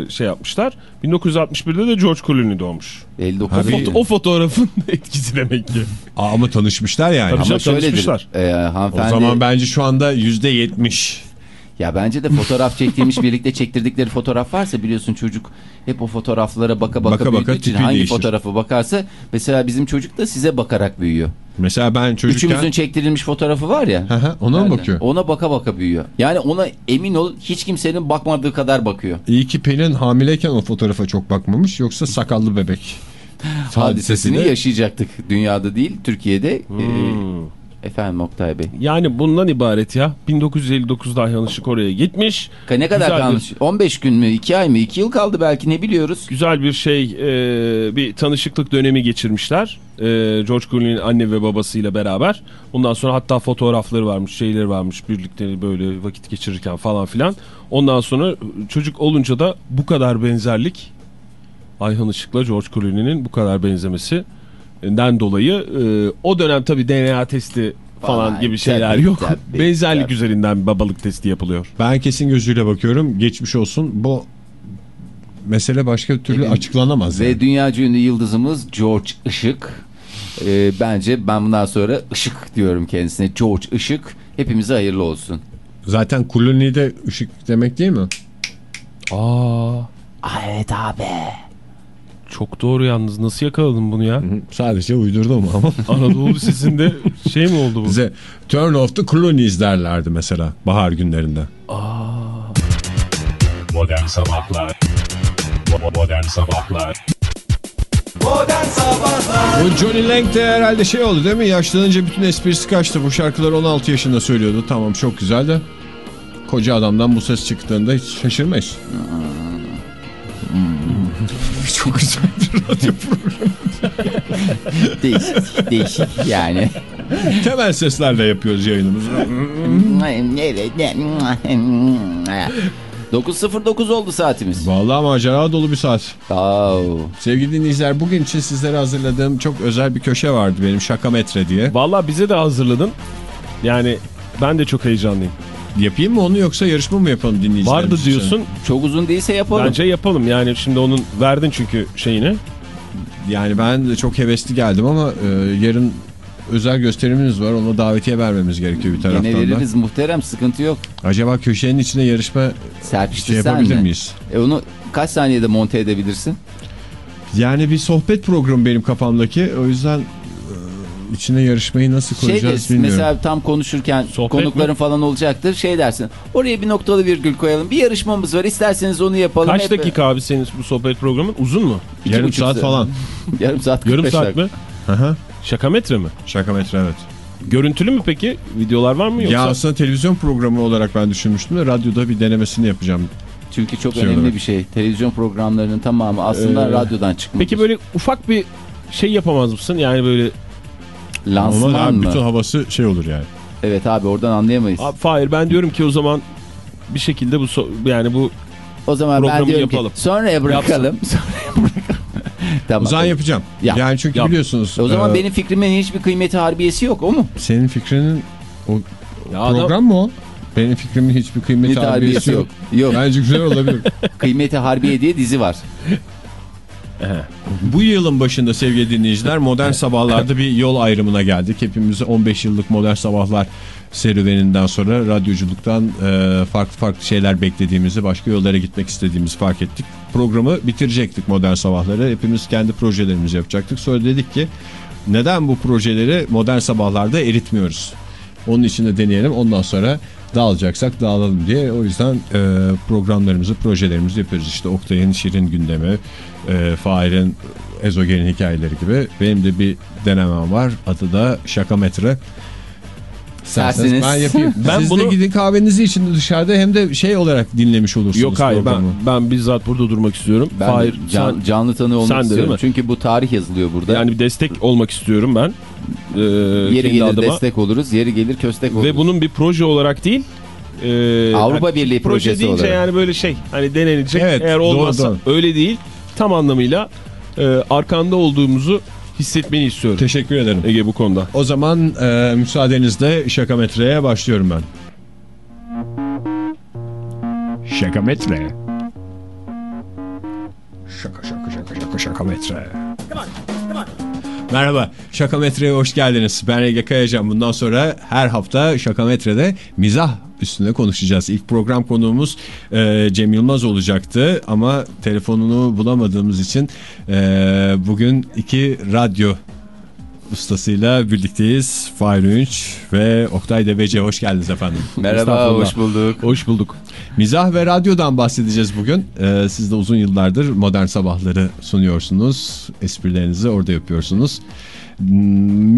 e, şey yapmışlar. 1961'de de George Clooney doğmuş. 59 Abi- foto- O fotoğrafın etkisi demek ki. Aa, ama tanışmışlar yani. Tabii Ama şöyledir. tanışmışlar. Ee, O hanımefendi. zaman bence şu anda yüzde yetmiş. Ya bence de fotoğraf çektiğimiz birlikte çektirdikleri fotoğraf varsa biliyorsun çocuk hep o fotoğraflara baka baka, Baka baka için hangi değişir. fotoğrafı bakarsa mesela bizim çocuk da size bakarak büyüyor. Mesela ben çocukken... Üçümüzün çektirilmiş fotoğrafı var ya. Ona mı bakıyor? Ona baka baka büyüyor. Yani ona emin ol hiç kimsenin bakmadığı kadar bakıyor. İyi ki Pelin hamileyken o fotoğrafa çok bakmamış. Yoksa sakallı bebek. Hadisesini de- yaşayacaktık. Dünyada değil Türkiye'de. Hmm. Ee, efendim Oktay Bey. Yani bundan ibaret ya. 1959'da Ayhan Işık oraya gitmiş. Ne kadar Güzel bir- kalmış? 15 gün mü? 2 ay mı? 2 yıl kaldı belki ne biliyoruz? Güzel bir şey, e, bir tanışıklık dönemi geçirmişler. E, George Clooney'nin anne ve babasıyla beraber. Ondan sonra hatta fotoğrafları varmış, şeyleri varmış. Birlikte böyle vakit geçirirken falan filan. Ondan sonra çocuk olunca da bu kadar benzerlik Ayhan Işık'la George Clooney'nin bu kadar benzemesinden dolayı e, o dönem tabii DNA testi falan gibi şeyler yok. Benzerlik üzerinden babalık testi yapılıyor. Ben kesin gözüyle bakıyorum. Geçmiş olsun. Bu mesele başka türlü açıklanamaz. Ve yani. dünya ünlü yıldızımız George Işık Ee, bence ben bundan sonra Işık diyorum kendisine. George Işık. Hepimize hayırlı olsun. Zaten kolonide ışık demek değil mi? Aa, Aa, evet abi. Çok doğru yalnız. Nasıl yakaladın bunu ya? Sadece uydurdum ama. Anadolu Lisesi'nde şey mi oldu bu? Bize turn off the Clooney's derlerdi mesela bahar günlerinde. Modern Sabahlar Bo- Modern Sabahlar Bu Johnny Lang de herhalde şey oldu değil mi? Yaşlanınca bütün esprisi kaçtı. Bu şarkıları 16 yaşında söylüyordu. Tamam çok güzel de. Koca adamdan bu ses çıktığında hiç şaşırmayız. çok güzel bir radyo programı. Değişik, değişik yani. Temel seslerle yapıyoruz yayınımızı. 9.09 oldu saatimiz. Vallahi macera dolu bir saat. Oh. Sevgili dinleyiciler bugün için sizlere hazırladığım çok özel bir köşe vardı benim şaka metre diye. Vallahi bize de hazırladın. Yani ben de çok heyecanlıyım. Yapayım mı onu yoksa yarışma mı yapalım dinleyicilerimiz Vardı için? diyorsun. Çok uzun değilse yapalım. Bence yapalım. Yani şimdi onun verdin çünkü şeyini. Yani ben de çok hevesli geldim ama e, yarın özel gösterimimiz var. Ona davetiye vermemiz gerekiyor bir taraftan da. veririz muhterem sıkıntı yok. Acaba köşenin içine yarışma şey Serpiştirsen yapabilir mi? miyiz? E onu kaç saniyede monte edebilirsin? Yani bir sohbet programı benim kafamdaki. O yüzden içine yarışmayı nasıl Şey koyacağız dersin bilmiyorum. mesela tam konuşurken Sohbet konukların mi? falan olacaktır. Şey dersin oraya bir noktalı virgül koyalım. Bir yarışmamız var isterseniz onu yapalım. Kaç Hep- dakika abi senin bu sohbet programın? Uzun mu? İki Yarım saat falan. Yarım saat 45 Yarım saat dakika. mi? Aha. Şaka metre mi? Şaka metre evet. Görüntülü mü peki? Videolar var mı yoksa? Ya aslında televizyon programı olarak ben düşünmüştüm de radyoda bir denemesini yapacağım. Çünkü çok Şey önemli olarak. bir şey. Televizyon programlarının tamamı aslında Ee, radyodan çıkmış. Peki böyle ufak bir şey yapamaz mısın? Yani böyle lansman Ama mı? bütün havası şey olur yani. Evet abi oradan anlayamayız. abi Fahir ben diyorum ki o zaman bir şekilde bu so- yani bu o zaman ben programı diyorum yapalım. ki sonraya bırakalım. Sonraya bırakalım. tamam. O zaman yapacağım. Yap. Yani çünkü Yap. biliyorsunuz. O zaman e, benim fikrimin hiçbir kıymeti harbiyesi yok o mu? Senin fikrinin o ya adam- program mı o? Benim fikrimin hiçbir kıymeti Kıymeti harbiyesi harbiyesi yok. yok. Yok. Bence güzel olabilir. Kıymeti harbiye diye dizi var. Bu yılın başında sevgili dinleyiciler Modern Sabahlar'da bir yol ayrımına geldik. Hepimiz 15 yıllık Modern Sabahlar serüveninden sonra radyoculuktan e, farklı farklı şeyler beklediğimizi, başka yollara gitmek istediğimizi fark ettik. Programı bitirecektik Modern Sabahları. Hepimiz kendi projelerimizi yapacaktık. Sonra dedik ki neden bu projeleri Modern Sabahlar'da eritmiyoruz? Onun için de deneyelim. Ondan sonra dağılacaksak dağılalım diye. O yüzden e, programlarımızı, projelerimizi yapıyoruz. İşte Oktay'ın Şirin gündemi, e, Fahir'in ezogelin hikayeleri gibi. Benim de bir denemem var. Adı da Şaka Metre. İsterseniz. Ben yapayım. Ben Siz bunu- de gidin kahvenizi için dışarıda hem de şey olarak dinlemiş olursunuz Yok hayır ben, ben bizzat burada durmak istiyorum. Ben Fahir can- sen canlı tanığı olmak sen istiyorum. Çünkü bu tarih yazılıyor burada. yani bir destek olmak istiyorum ben. Ee, yeri gelir adıma. destek oluruz, yeri gelir köstek oluruz. Ve bunun bir proje olarak değil. e, Avrupa hani Birliği proje projesi deyince olarak. yani böyle şey hani denenecek. Evet, Eğer doğru, olmazsa doğru. öyle değil. Tam anlamıyla e, arkanda olduğumuzu hissetmeni istiyorum. Teşekkür ederim. Ege bu konuda. O zaman e, müsaadenizle Şaka Metre'ye başlıyorum ben. Şaka Metre. Şaka şaka şaka şaka şaka metre. Merhaba, Şaka Metre'ye hoş geldiniz. Ben Ege Kayacan. Bundan sonra her hafta Şaka Metre'de mizah üstüne konuşacağız. İlk program konuğumuz e, Cem Yılmaz olacaktı ama telefonunu bulamadığımız için e, bugün iki radyo ustasıyla birlikteyiz. Fahir Ünç ve Oktay Deveci. Hoş geldiniz efendim. Merhaba, hoş bulduk. Hoş bulduk. Mizah ve radyodan bahsedeceğiz bugün. Ee, siz de uzun yıllardır modern sabahları sunuyorsunuz. Esprilerinizi orada yapıyorsunuz. Hmm,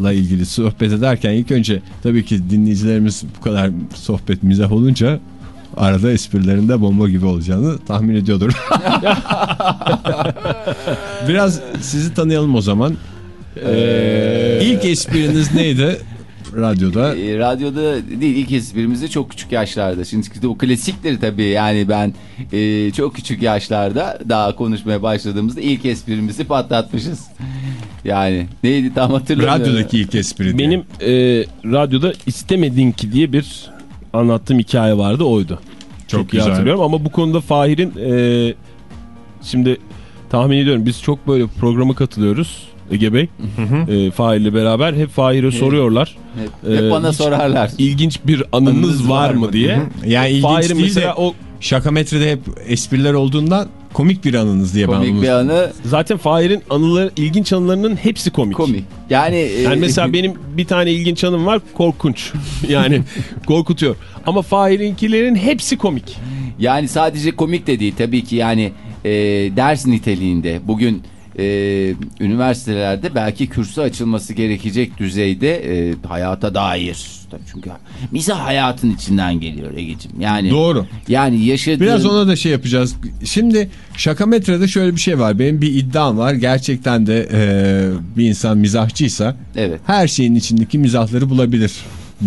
Mizahla ilgili sohbet ederken ilk önce tabii ki dinleyicilerimiz bu kadar sohbet mizah olunca arada esprilerinde bomba gibi olacağını tahmin ediyordur. Biraz sizi tanıyalım o zaman. Ee, ilk espriniz neydi radyoda? E, radyoda değil ilk esprimizi çok küçük yaşlarda. Şimdi o klasiktir tabii yani ben e, çok küçük yaşlarda daha konuşmaya başladığımızda ilk esprimizi patlatmışız. Yani neydi tam hatırlamıyorum. Radyodaki ilk espri. Benim e, radyoda istemedin ki diye bir anlattığım hikaye vardı oydu. Çok Çok, iyi güzel. hatırlıyorum ama bu konuda Fahir'in e, şimdi tahmin ediyorum biz çok böyle programa katılıyoruz. Ege Bey. E, Fahir'le beraber hep Fahir'e soruyorlar. Hep, hep Ee, bana sorarlar. İlginç bir anınız Anınız var var mı diye. Yani ilginç Fahir'in değil mesela de o şakametrede hep espriler olduğundan komik bir anınız diye ben Komik bir anı zaten Fahir'in anıları, ilginç anılarının hepsi komik. komik. Yani, Yani e, mesela benim bir tane ilginç anım var korkunç. Yani korkutuyor. Ama Fahir'inkilerin hepsi komik. Yani sadece komik de değil tabii ki yani e, ders niteliğinde bugün e, üniversitelerde belki kürsü açılması gerekecek düzeyde e, hayata dair. Tabii çünkü mizah hayatın içinden geliyor Ege'ciğim. Yani Doğru. Yani yaşadığın Biraz ona da şey yapacağız. Şimdi şakametrede şöyle bir şey var. Benim bir iddiam var. Gerçekten de e, bir insan mizahçıysa Evet. her şeyin içindeki mizahları bulabilir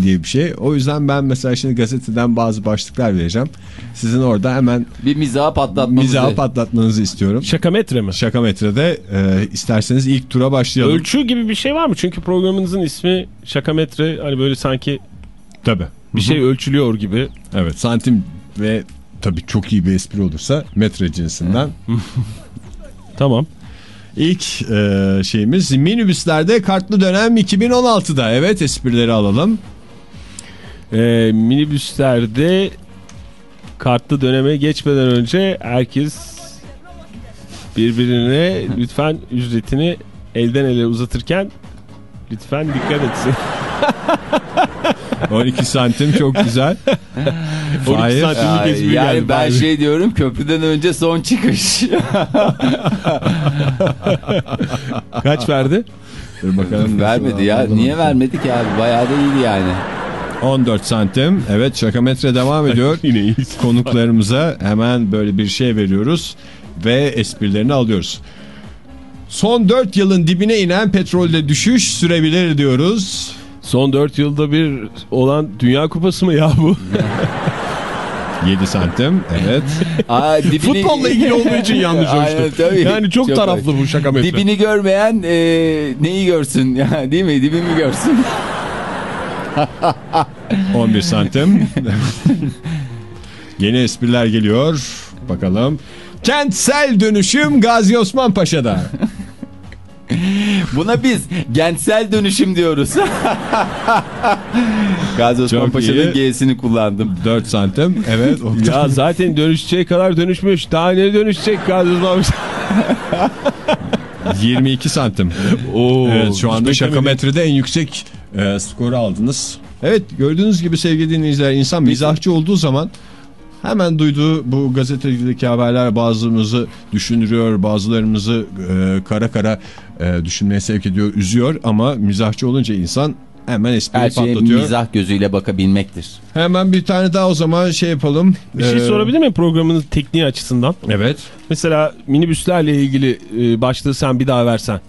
diye bir şey. O yüzden ben mesela şimdi gazeteden bazı başlıklar vereceğim. Sizin orada hemen bir mizah patlatmamızı. mizahı patlatmanızı istiyorum. Şakametre mi? Şakametrede e, isterseniz ilk tura başlayalım. Ölçü gibi bir şey var mı? Çünkü programınızın ismi şakametre. Hani böyle sanki Tabii. bir şey ölçülüyor gibi. Evet santim ve tabii çok iyi bir espri olursa metre cinsinden. Tamam. İlk e, şeyimiz minibüslerde kartlı dönem 2016'da. Evet esprileri alalım. Ee, minibüslerde kartlı döneme geçmeden önce herkes birbirine lütfen ücretini elden ele uzatırken lütfen dikkat etsin. 12 santim çok güzel. 12 Fahir. santimlik espri yani geldi. ben Fahir. şey diyorum köprüden önce son çıkış. Kaç verdi? Dur bakalım. vermedi ya. Niye vermedi ki abi? Bayağı da iyiydi yani. 14 santim. Evet şakametre devam ediyor. Yine iyi. Konuklarımıza hemen böyle bir şey veriyoruz ve esprilerini alıyoruz. Son 4 yılın dibine inen petrolde düşüş sürebilir diyoruz. Son 4 yılda bir olan Dünya Kupası mı ya bu? 7 santim. Evet. Aa, dibini... Futbolla ilgili olduğu için yanlış tabii. Yani çok, Çok taraflı bu şakametre. Dibini görmeyen e, neyi görsün ya değil mi? Dibimi görsün. 11 santim. Yeni espriler geliyor. Bakalım. Kentsel dönüşüm Gazi Osman Paşa'da. Buna biz gençsel dönüşüm diyoruz. Gazi Osman Paşa'nın. G'sini kullandım. 4 santim. Evet. Ya zaten dönüşeceği kadar dönüşmüş. Daha ne dönüşecek galiba? 22 santim. Oo, Evet şu anda şakametrede en yüksek e, skoru aldınız. Evet gördüğünüz gibi sevgili dinleyiciler insan mizahçı olduğu zaman hemen duyduğu bu gazetedeki haberler bazımızı düşündürüyor bazılarımızı e, kara kara e, düşünmeye sevk ediyor üzüyor ama mizahçı olunca insan hemen espri Her şeye patlatıyor. mizah gözüyle bakabilmektir. Hemen bir tane daha o zaman şey yapalım. Bir şey Ee, sorabilir miyim programının tekniği açısından? Evet. Mesela minibüslerle ilgili e, başlığı sen bir daha versen.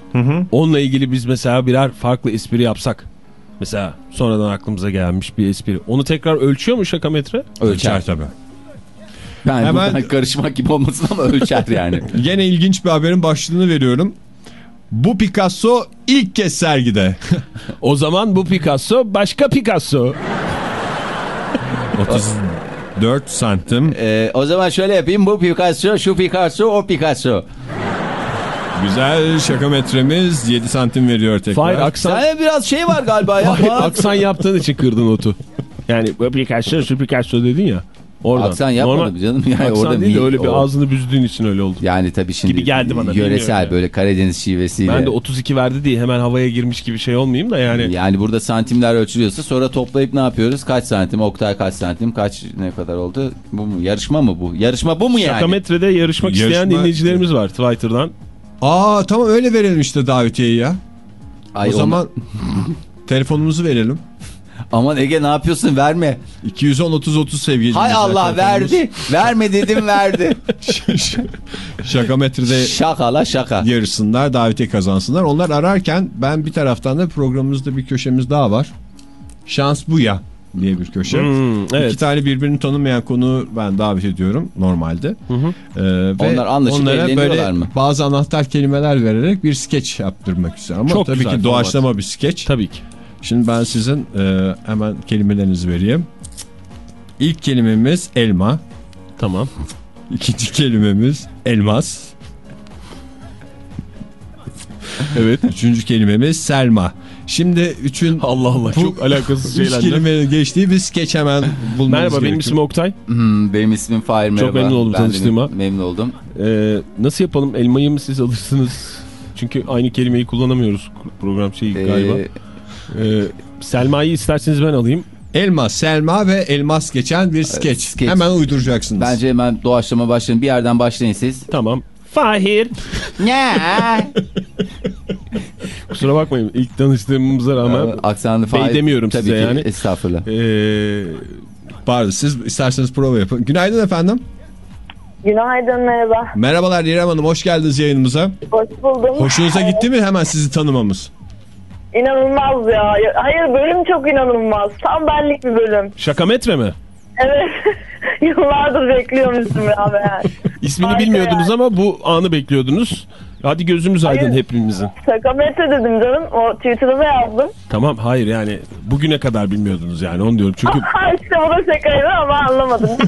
Onunla ilgili biz mesela birer farklı espri yapsak. Mesela sonradan aklımıza gelmiş bir espri. Onu tekrar ölçüyor mu şakametre? Ölçer. tabii. Ben Hemen- buradan karışmak gibi olmasın ama ölçer yani. Gene ilginç bir haberin başlığını veriyorum. Bu Picasso ilk kez sergide. O zaman bu Picasso başka Picasso. 34 santim. Ee, o zaman şöyle yapayım. Bu Picasso, şu Picasso, o Picasso. Güzel şakametremiz 7 santim veriyor tekrar. Fahir aksan, Sen biraz şey var galiba ya. Fahir, aksan yaptığın için kırdın otu. Yani Picasso Picasso dedin ya. Oradan. Aksan yapmadım canım. Yani aksan orada değil de mi- öyle bir o- ağzını büzdüğün için öyle oldu. Yani tabii şimdi Gibi geldi bana, yöresel bilmiyorum böyle Karadeniz şivesiyle. Ben de 32 verdi diye hemen havaya girmiş gibi şey olmayayım da yani. Yani burada santimler ölçülüyorsa sonra toplayıp ne yapıyoruz? Kaç santim, Oktay kaç santim, kaç ne kadar oldu? Bu mu? Yarışma mı bu? Yarışma bu mu yani? Şakametrede yarışmak isteyen Yarışma- dinleyicilerimiz var Twitter'dan. Aa tamam öyle verelim işte davetiyeyi ya. Ay, o onu- zaman telefonumuzu verelim. Aman Ege ne yapıyorsun? Verme. 210 30 30 sevgili Hay Allah verdi. Verme dedim verdi. Şaka la şaka. yarışsınlar, davetiye kazansınlar. Onlar ararken ben bir taraftan da programımızda bir köşemiz daha var. Şans bu ya diye bir köşe. Hmm, evet. İki tane birbirini tanımayan konu ben davet ediyorum normalde. Ee, ve Onlar anlaşıp onlara böyle mı? bazı anahtar kelimeler vererek bir skeç yaptırmak istiyorum. Ama Çok tabii güzel ki doğaçlama bir skeç. Tabii ki. Şimdi ben sizin e, hemen kelimelerinizi vereyim. İlk kelimemiz elma. Tamam. İkinci kelimemiz elmas. Evet. Üçüncü kelimemiz Selma. Şimdi üçün Allah Allah çok alakasız üç şeylerden. kelimenin geçtiği bir skeç hemen bulmamız Merhaba benim gerekiyor. ismim Oktay. Hmm, benim ismim Fahir merhaba. memnun oldum Ben tanıştığıma. Memnun oldum. Ee, nasıl yapalım elmayı mı siz alırsınız? Çünkü aynı kelimeyi kullanamıyoruz program şeyi galiba. Ee, Ee, Selma'yı isterseniz ben alayım. Elmas, Selma ve Elmas geçen bir skeç. skeç. Hemen uyduracaksınız. bence hemen doğaçlama başlayın. Bir yerden başlayın siz. Tamam. Fahir. Ne? Kusura bakmayın ilk tanıştığımıza rağmen. Aksanlı Fahir. demiyorum Tabii size ki, yani. Estağfurullah. Ee, Pardon siz isterseniz prova yapın. Günaydın efendim. Günaydın merhaba. Merhabalar İrem Hanım hoş geldiniz yayınımıza. Hoş buldum. Hoşunuza gitti mi hemen sizi tanımamız? İnanılmaz ya. Hayır bölüm çok inanılmaz. Tam benlik bir bölüm. şakametre mi? Evet. Yıllardır bekliyormuşum ya ben. İsmini Harika bilmiyordunuz ya. ama bu anı bekliyordunuz. Hadi gözümüz aydın Hayır. hepimizin. Şakametre dedim canım. O Twitter'da yazdım. Tamam hayır yani bugüne kadar bilmiyordunuz yani onu diyorum. Çünkü işte o da şakaydı ama anlamadım.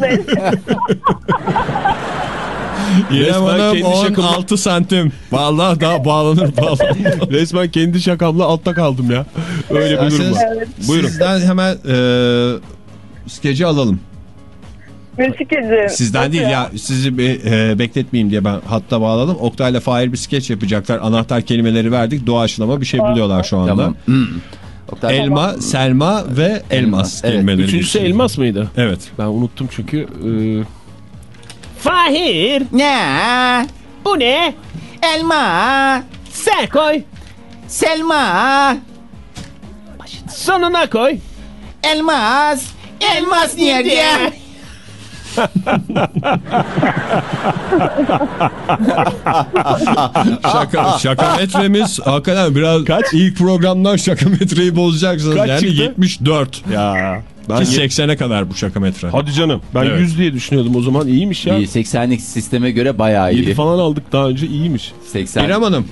İrem Resmen Hanım kendi şakamı- 16 santim. Vallahi daha bağlanır bağlanır. resmen kendi şakamla altta kaldım ya. Öyle bir durum var. Evet. Buyurun. Sizden hemen e, skeci alalım. Mülkeci. Sizden değil ya sizi bir, e, bekletmeyeyim diye ben hatta bağladım. Oktay'la Fahir bir skeç yapacaklar. Anahtar kelimeleri verdik. Doğaçlama bir şey buluyorlar şu anda. Tamam. Hmm. Oktay, Elma, Selma ve elmas Evet. kelimeleri. Üçüncüsü geçiyor. elmas mıydı? Evet. Ben unuttum çünkü. E... Fahir Ne? bu ne? Elma. Sen koy. Selma. Sonuna koy. Elmas. Elmas nerede? Şaka, şakametremiz hakikaten biraz Kaç? ilk programdan şakametreyi bozacaksınız. Kaç yani çıktı? 74. Ya. Ben Ki ye- 80'e kadar bu şakametre. Hadi canım. Ben Evet. 100 diye düşünüyordum o zaman iyiymiş ya. İyi, 80'lik sisteme göre bayağı 7 iyi. falan aldık daha önce iyiymiş. 80. İrem Hanım,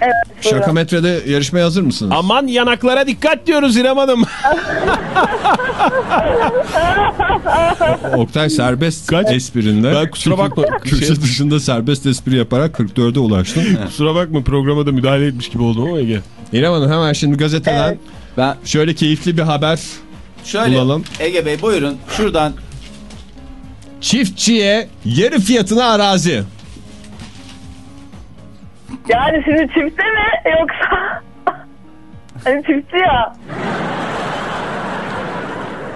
Evet. buyurun. şakametrede yarışmaya hazır mısınız? Aman yanaklara dikkat diyoruz İrem Hanım. Oktay serbest Kaç? esprinde. Ben kusura bakma. Köşe Şey- dışında serbest espri yaparak 44'e ulaştın. Kusura bakma programa da müdahale etmiş gibi oldum ama Ege. İrem Hanım hemen şimdi gazeteden Evet. Ben şöyle keyifli bir haber. şöyle Bulalım. Ege Bey buyurun şuradan Çiftçiye yarı fiyatına arazi. Yani şimdi çifte mi yoksa? hani çiftçi ya.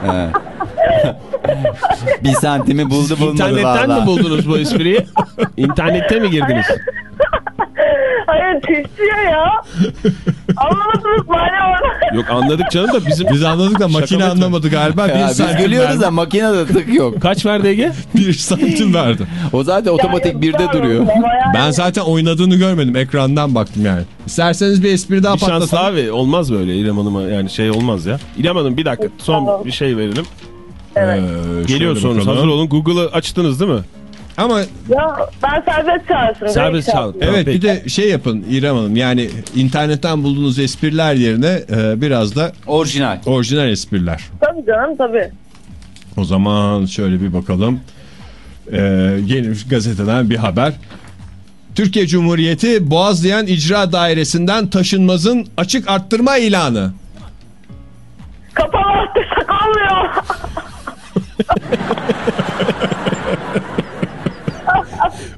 bir santimi buldu bulmadı İnternetten valla. mi buldunuz bu espriyi? İnternette mi girdiniz? Hayır çiftçi ya. Anlamadınız mı? Hani orada. Yok anladık canım da bizim... Biz anladık da makine Şakametre. anlamadı galiba. Ya bir biz gülüyoruz da makinede tık yok. Kaç verdi Ege? Bir santim verdi. O zaten otomatik birde duruyor. Yani- Ben zaten oynadığını görmedim. Ekrandan baktım yani. İsterseniz bir espri daha Bir şans patlatalım. daha ver. Olmaz böyle İrem Hanım'a yani şey olmaz ya. İrem Hanım bir dakika son bir şey verelim. Ee, Geliyor bakalım. hazır olun. Google'ı açtınız değil mi? Ama Ya ben serbest çağırsın. Serbest çağır. Evet peki. bir de şey yapın İrem Hanım. Yani internetten bulduğunuz espriler yerine e, biraz da Orijinal. orijinal espriler. Tabii canım tabii. O zaman şöyle bir bakalım. Ee, yeni gazeteden bir haber. Türkiye Cumhuriyeti Boğazlayan İcra Dairesi'nden taşınmazın açık arttırma ilanı. Kapalı arttırsak olmuyor.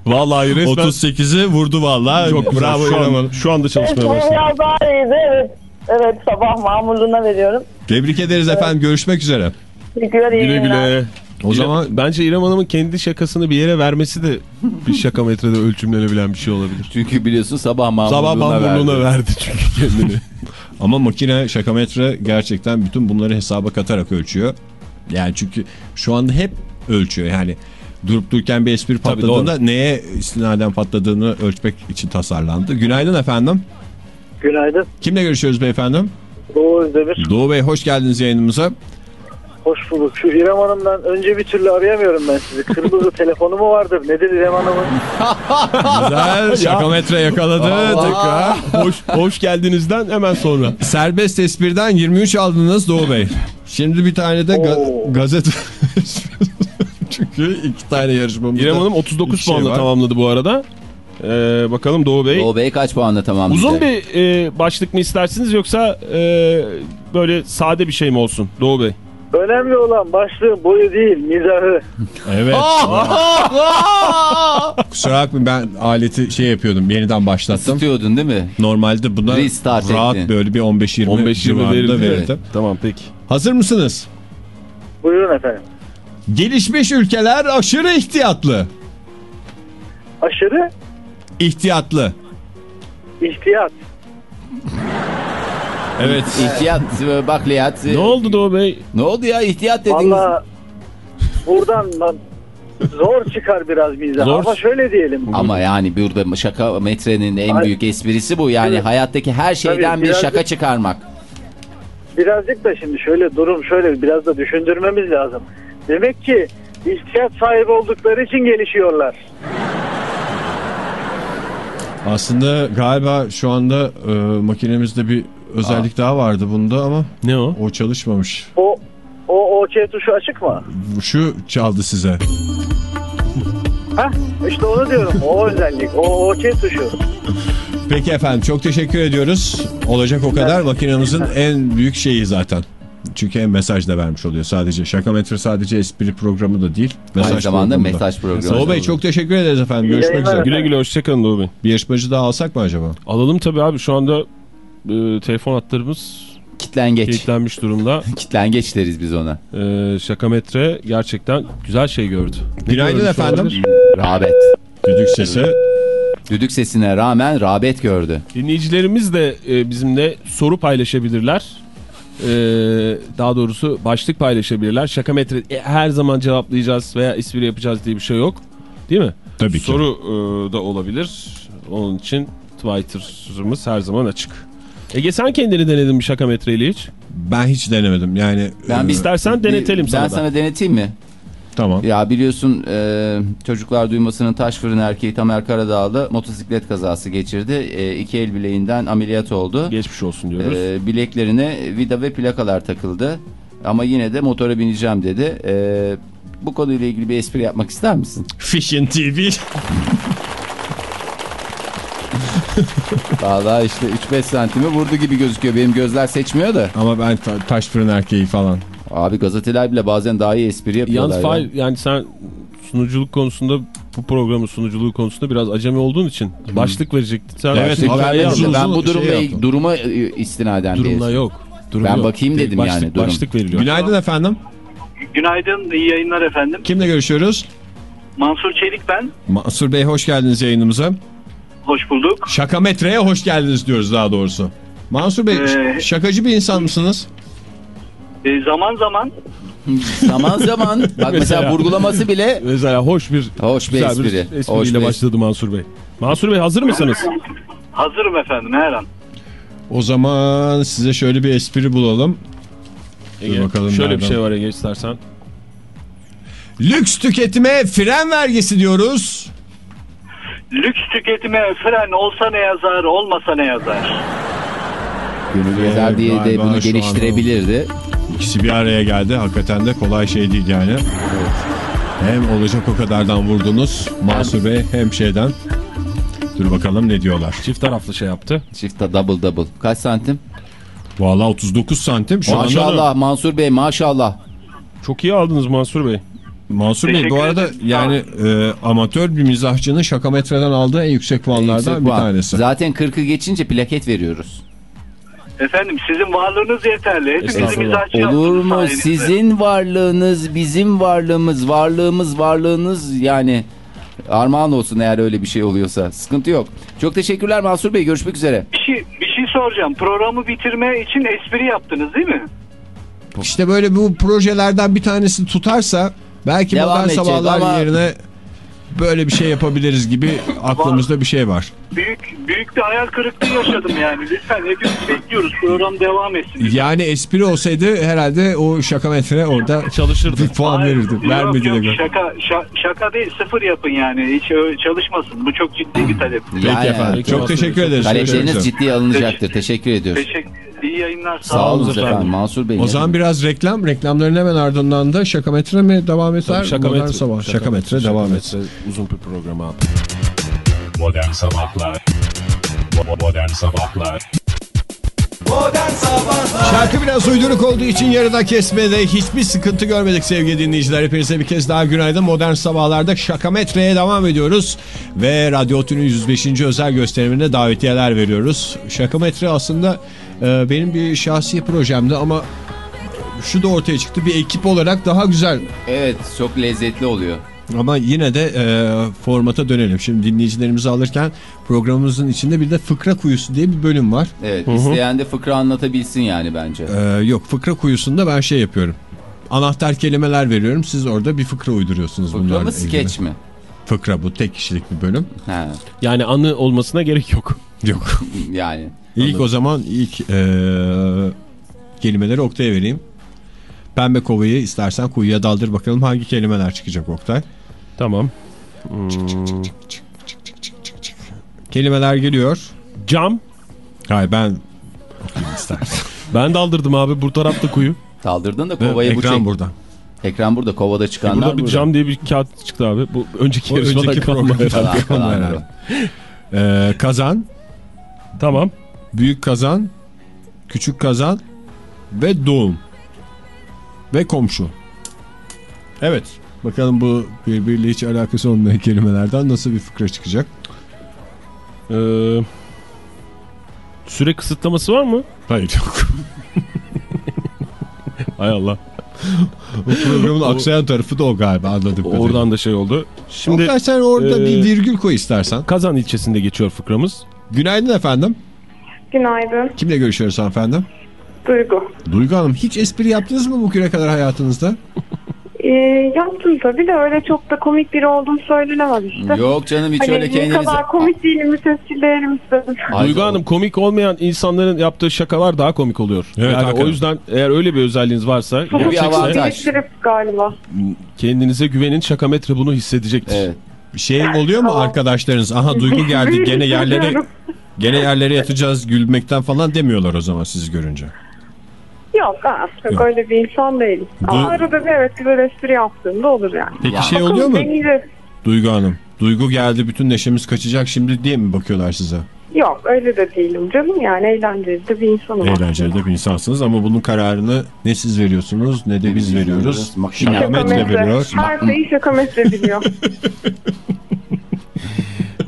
Vallahi resmen 38'i vurdu vallahi. çok. Bravo şu, İrem an, Hanım. şu anda çalışmaya başladı. biraz daha iyiydi. Evet. Evet sabah mamurluğuna veriyorum. Tebrik ederiz efendim. Görüşmek üzere. Teşekkürler. iyi Güle günler. güle. O İrem- zaman bence İrem Hanım'ın kendi şakasını bir yere vermesi de bir şaka metrede ölçümlenebilen bir şey olabilir. Çünkü biliyorsun sabah mamurluğuna, Sabah mamurluğuna verdi. verdi çünkü kendini. ama makine şakametre gerçekten bütün bunları hesaba katarak ölçüyor. Yani çünkü şu anda hep ölçüyor. Yani durup dururken bir espri Tabii, patladığında neye istinaden patladığını ölçmek için tasarlandı. Günaydın efendim. Günaydın. Kimle görüşüyoruz beyefendi? Doğu Özdemir. Doğu Bey hoş geldiniz yayınımıza. Hoş bulduk. Şu İrem Hanım'dan önce bir türlü arayamıyorum ben sizi. Kırmızı telefonu mu vardır? Nedir İrem Hanım'ın? Güzel şakametre yakaladı tekrar. hoş, hoş geldinizden hemen sonra. Serbest espriden 23 aldınız Doğu Bey. Şimdi bir tane de ga- Oo. gazete Çünkü iki tane yarışmamızda İrem Hanım 39 iki şey puanla var. tamamladı bu arada. Ee, bakalım Doğu Bey. Doğu Bey kaç puanla tamamlayacak? Uzun bir e, başlık mı istersiniz yoksa e, böyle sade bir şey mi olsun Doğu Bey? Önemli olan başlığın boyu değil mizahı. Evet. Kusura bakmayın ben aleti şey yapıyordum yeniden başlattım. Tutuyordun değil mi? Normalde buna Restart rahat ettin. böyle bir 15-20 15-20 civarında verirdim. Tamam peki. Hazır mısınız? Buyurun efendim. Gelişmiş ülkeler aşırı ihtiyatlı. Aşırı İhtiyatlı. ihtiyat. Evet. İhtiyat, bakliyat. Ne oldu Doğu Bey? Ne oldu ya ihtiyat dediniz. Valla buradan lan zor çıkar biraz mizah. Zor. Ama şöyle diyelim. Ama yani burada şaka metrenin en büyük esprisi bu. Yani Evet. hayattaki her şeyden Tabii, bir şaka çıkarmak. Birazcık da şimdi şöyle durum şöyle biraz da düşündürmemiz lazım. Demek ki ihtiyat sahibi oldukları için gelişiyorlar. Aslında galiba şu anda e, makinemizde bir özellik daha vardı bunda ama Ne o? o çalışmamış. O o OK tuşu açık mı? Şu çaldı size. Hah işte onu diyorum. O özellik. O OK tuşu. Peki efendim çok teşekkür ediyoruz. Olacak o kadar makinemizin en büyük şeyi zaten. Çünkü hem mesaj da vermiş oluyor sadece. Şaka metre sadece espri programı da değil. Mesaj Aynı zamanda programı da. mesaj programı. Doğu Bey çok teşekkür ederiz efendim. Görüşmek üzere. Güle güle hoşçakalın Doğu Bey. Bir yarışmacı daha alsak mı acaba? Alalım tabii abi şu anda e, telefon hatlarımız Kitlengeç. kilitlenmiş durumda. Kitlengeç deriz biz ona. E, şakametre gerçekten güzel şey gördü. Ne Günaydın efendim. Rağbet. Düdük sesi. Düdük sesine rağmen rağbet gördü. Dinleyicilerimiz de e, bizimle soru paylaşabilirler. E, daha doğrusu başlık paylaşabilirler. Şaka metre e, her zaman cevaplayacağız veya espri yapacağız diye bir şey yok. Değil mi? Tabii ki. Soru e, da olabilir. Onun için Twitter'ımız her zaman açık. Ege sen kendini denedin mi şaka metreyle hiç? Ben hiç denemedim yani. Ben e, bir- İstersen denetelim ben sana da. sana deneteyim mi? Tamam. Ya biliyorsun e, çocuklar duymasının taş fırın erkeği Tamer Karadağlı motosiklet kazası geçirdi. E, iki el bileğinden ameliyat oldu. Geçmiş olsun diyoruz. E, bileklerine vida ve plakalar takıldı. Ama yine de motora bineceğim dedi. E, bu konuyla ilgili bir espri yapmak ister misin? Fishin TV. Valla işte 3-5 santimi vurdu gibi gözüküyor. Benim gözler seçmiyor da. Ama ben ta- taş fırın erkeği falan. Abi gazeteler bile bazen daha iyi espri yapıyorlar. Yalnız ya. Fahir, yani sen sunuculuk konusunda bu programın sunuculuğu konusunda biraz acemi olduğun için başlık verecektin. Sen Evet, başlık abi, hikayeyi uzun ben bu durumla şey duruma e, istinaden Durumda espri. yok. Durum Ben yok. bakayım dedim başlık, yani, durum. Başlık veriliyor. Günaydın efendim. Günaydın, iyi yayınlar efendim. Kimle görüşüyoruz? Mansur Çelik ben. Mansur Bey hoş geldiniz yayınımıza. Hoş bulduk. Şakametre'ye hoş geldiniz diyoruz daha doğrusu. Mansur Bey Ee, şakacı bir insan mısınız? E, zaman zaman Zaman zaman bak mesela Mesela. vurgulaması bile Mesela hoş bir hoş bir espri. bir espriyle Hoş bir başladı Mansur Bey. Mansur Bey hazır mısınız? hazırım efendim her an. O zaman size şöyle bir espri bulalım. Ege, Dur bakalım Şöyle bir nereden? şey var Ege istersen. Lüks tüketime fren vergisi diyoruz. Lüks tüketime fren olsa ne yazar, olmasa ne yazar? Gönül yazar diye de bunu geliştirebilirdi. İkisi bir araya geldi. Hakikaten de kolay şey değil yani. Hem olacak o kadardan vurdunuz Mansur Bey hem şeyden. Dur bakalım ne diyorlar. Çift taraflı şey yaptı. Çifte double double. Kaç santim? Valla 39 santim. Şu anda maşallah Mansur Bey maşallah. Çok iyi aldınız Mansur Bey. Mansur Bey bu Teşekkür arada ederim. yani e, amatör bir mizahçının şakametreden aldığı en yüksek puanlardan Yüksek bir puan. tanesi. Zaten 40'ı geçince plaket veriyoruz. Efendim sizin varlığınız yeterli. Hepimizi mizahçı Olur mu? sayenizde. Sizin varlığınız, bizim varlığımız, varlığımız, varlığınız yani armağan olsun eğer öyle bir şey oluyorsa. Sıkıntı yok. Çok teşekkürler Mansur Bey. Görüşmek üzere. Bir şey, bir şey soracağım. Programı bitirme için espri yaptınız değil mi? İşte böyle bu projelerden bir tanesi tutarsa belki Devam modern sabahlar ama- yerine böyle bir şey yapabiliriz gibi aklımızda bir şey var. Büyük büyük bir hayal kırıklığı yaşadım yani. Lütfen hepimiz bekliyoruz. Program devam etsin. Yani espri olsaydı herhalde o şakametre orada Çalışırdı. bir puan Hayır, verirdi. Vermedi yok, şaka, şa- şaka değil sıfır yapın yani. Hiç çalışmasın. Bu çok ciddi bir talep. Peki Yani, efendim. Çok teşekkür ederiz. Talepleriniz ciddiye alınacaktır. Teşekkür ediyoruz. Teşekkür İyi yayınlar. Sağ olun efendim. efendim. Mansur Bey. O zaman biraz reklam. Reklamların hemen ardından da şakametre mi devam eder? Tabii, Modern sabah. Şakametre devam etsin. Uzun bir program abi. Modern Sabahlar Modern Sabahlar Şarkı biraz uyduruk olduğu için yarıda kesmede hiçbir sıkıntı görmedik sevgili dinleyiciler. Hepinize bir kez daha günaydın. Modern sabahlarda şakametreye devam ediyoruz. Ve Radyo Otü'nün 105. özel gösterimine davetiyeler veriyoruz. Şakametre aslında e, benim bir şahsi projemdi ama şu da ortaya çıktı. Bir ekip olarak daha güzel Evet çok lezzetli oluyor. ama yine de e, formata dönelim. Şimdi dinleyicilerimizi alırken programımızın içinde bir de fıkra kuyusu diye bir bölüm var. Evet isteyen de fıkra anlatabilsin yani bence. Ee, yok fıkra kuyusunda ben şey yapıyorum. Anahtar kelimeler veriyorum. Siz orada bir fıkra uyduruyorsunuz. Fıkra mı skeç mi? Fıkra bu tek kişilik bir bölüm. Ha, Yani anı olmasına gerek yok. Yok. yani. İlk o zaman ilk ee, kelimeleri Oktay'a vereyim. Pembe kovayı istersen kuyuya daldır bakalım hangi kelimeler çıkacak Oktay. Tamam. Kelimeler geliyor. Cam. Hayır ben okuyayım istersen. Ben daldırdım abi bu tarafta kuyu. Kaldırdın da kovayı bu Ekran çek. burada. Ekran burada kovada çıkanlar Burada bir cam diye bir kağıt çıktı abi. Bu önceki yarışmadan önceki kalma herhalde. Ee, kazan, Tamam. büyük kazan, küçük kazan ve doğum. Ve komşu. Evet. Bakalım bu birbiriyle hiç alakası olmayan kelimelerden nasıl bir fıkra çıkacak? Ee, süre kısıtlaması var mı? Hayır yok. Hay Allah. Bu programın aksayan tarafı da o galiba anladım. Oradan da şey oldu. Şimdi Şimdi sen orada e, bir virgül koy istersen. Kazan ilçesinde geçiyor fıkramız. Günaydın efendim. Günaydın. Kimle görüşüyoruz efendim? Duygu. Duygu Hanım hiç espri yaptınız mı bugüne kadar hayatınızda? Ee, yaptım tabii de öyle çok da komik biri olduğum söylenemez işte. Yok canım hiç Hani öyle ne kendinize... kadar komik değilim tescilleyelim istedim. Duygu Hanım komik olmayan insanların yaptığı şakalar daha komik oluyor. Evet, yani hakikaten. o yüzden eğer öyle bir özelliğiniz varsa Bu bir avantaj. Galiba. kendinize güvenin şakametre bunu hissedecektir. Evet. Bir şey oluyor mu arkadaşlarınız? Aha Duygu geldi gene yerlere gene yerlere yatacağız gülmekten falan demiyorlar o zaman sizi görünce. Yok, ha, yok öyle bir insan değilim. Ama Du- arada bir evet güzel espri yaptığımda olur yani. Peki Ya. şey oluyor mu Deneyeceğiz. Duygu Hanım? Duygu geldi bütün neşemiz kaçacak şimdi diye mi bakıyorlar size? Yok öyle de değilim canım yani eğlenceli de bir insanım. Eğlenceli de bir insansınız ama bunun kararını ne siz veriyorsunuz ne de biz veriyoruz. Şakametre Şakametre. veriyor. Her şeyi şakametre biliyor.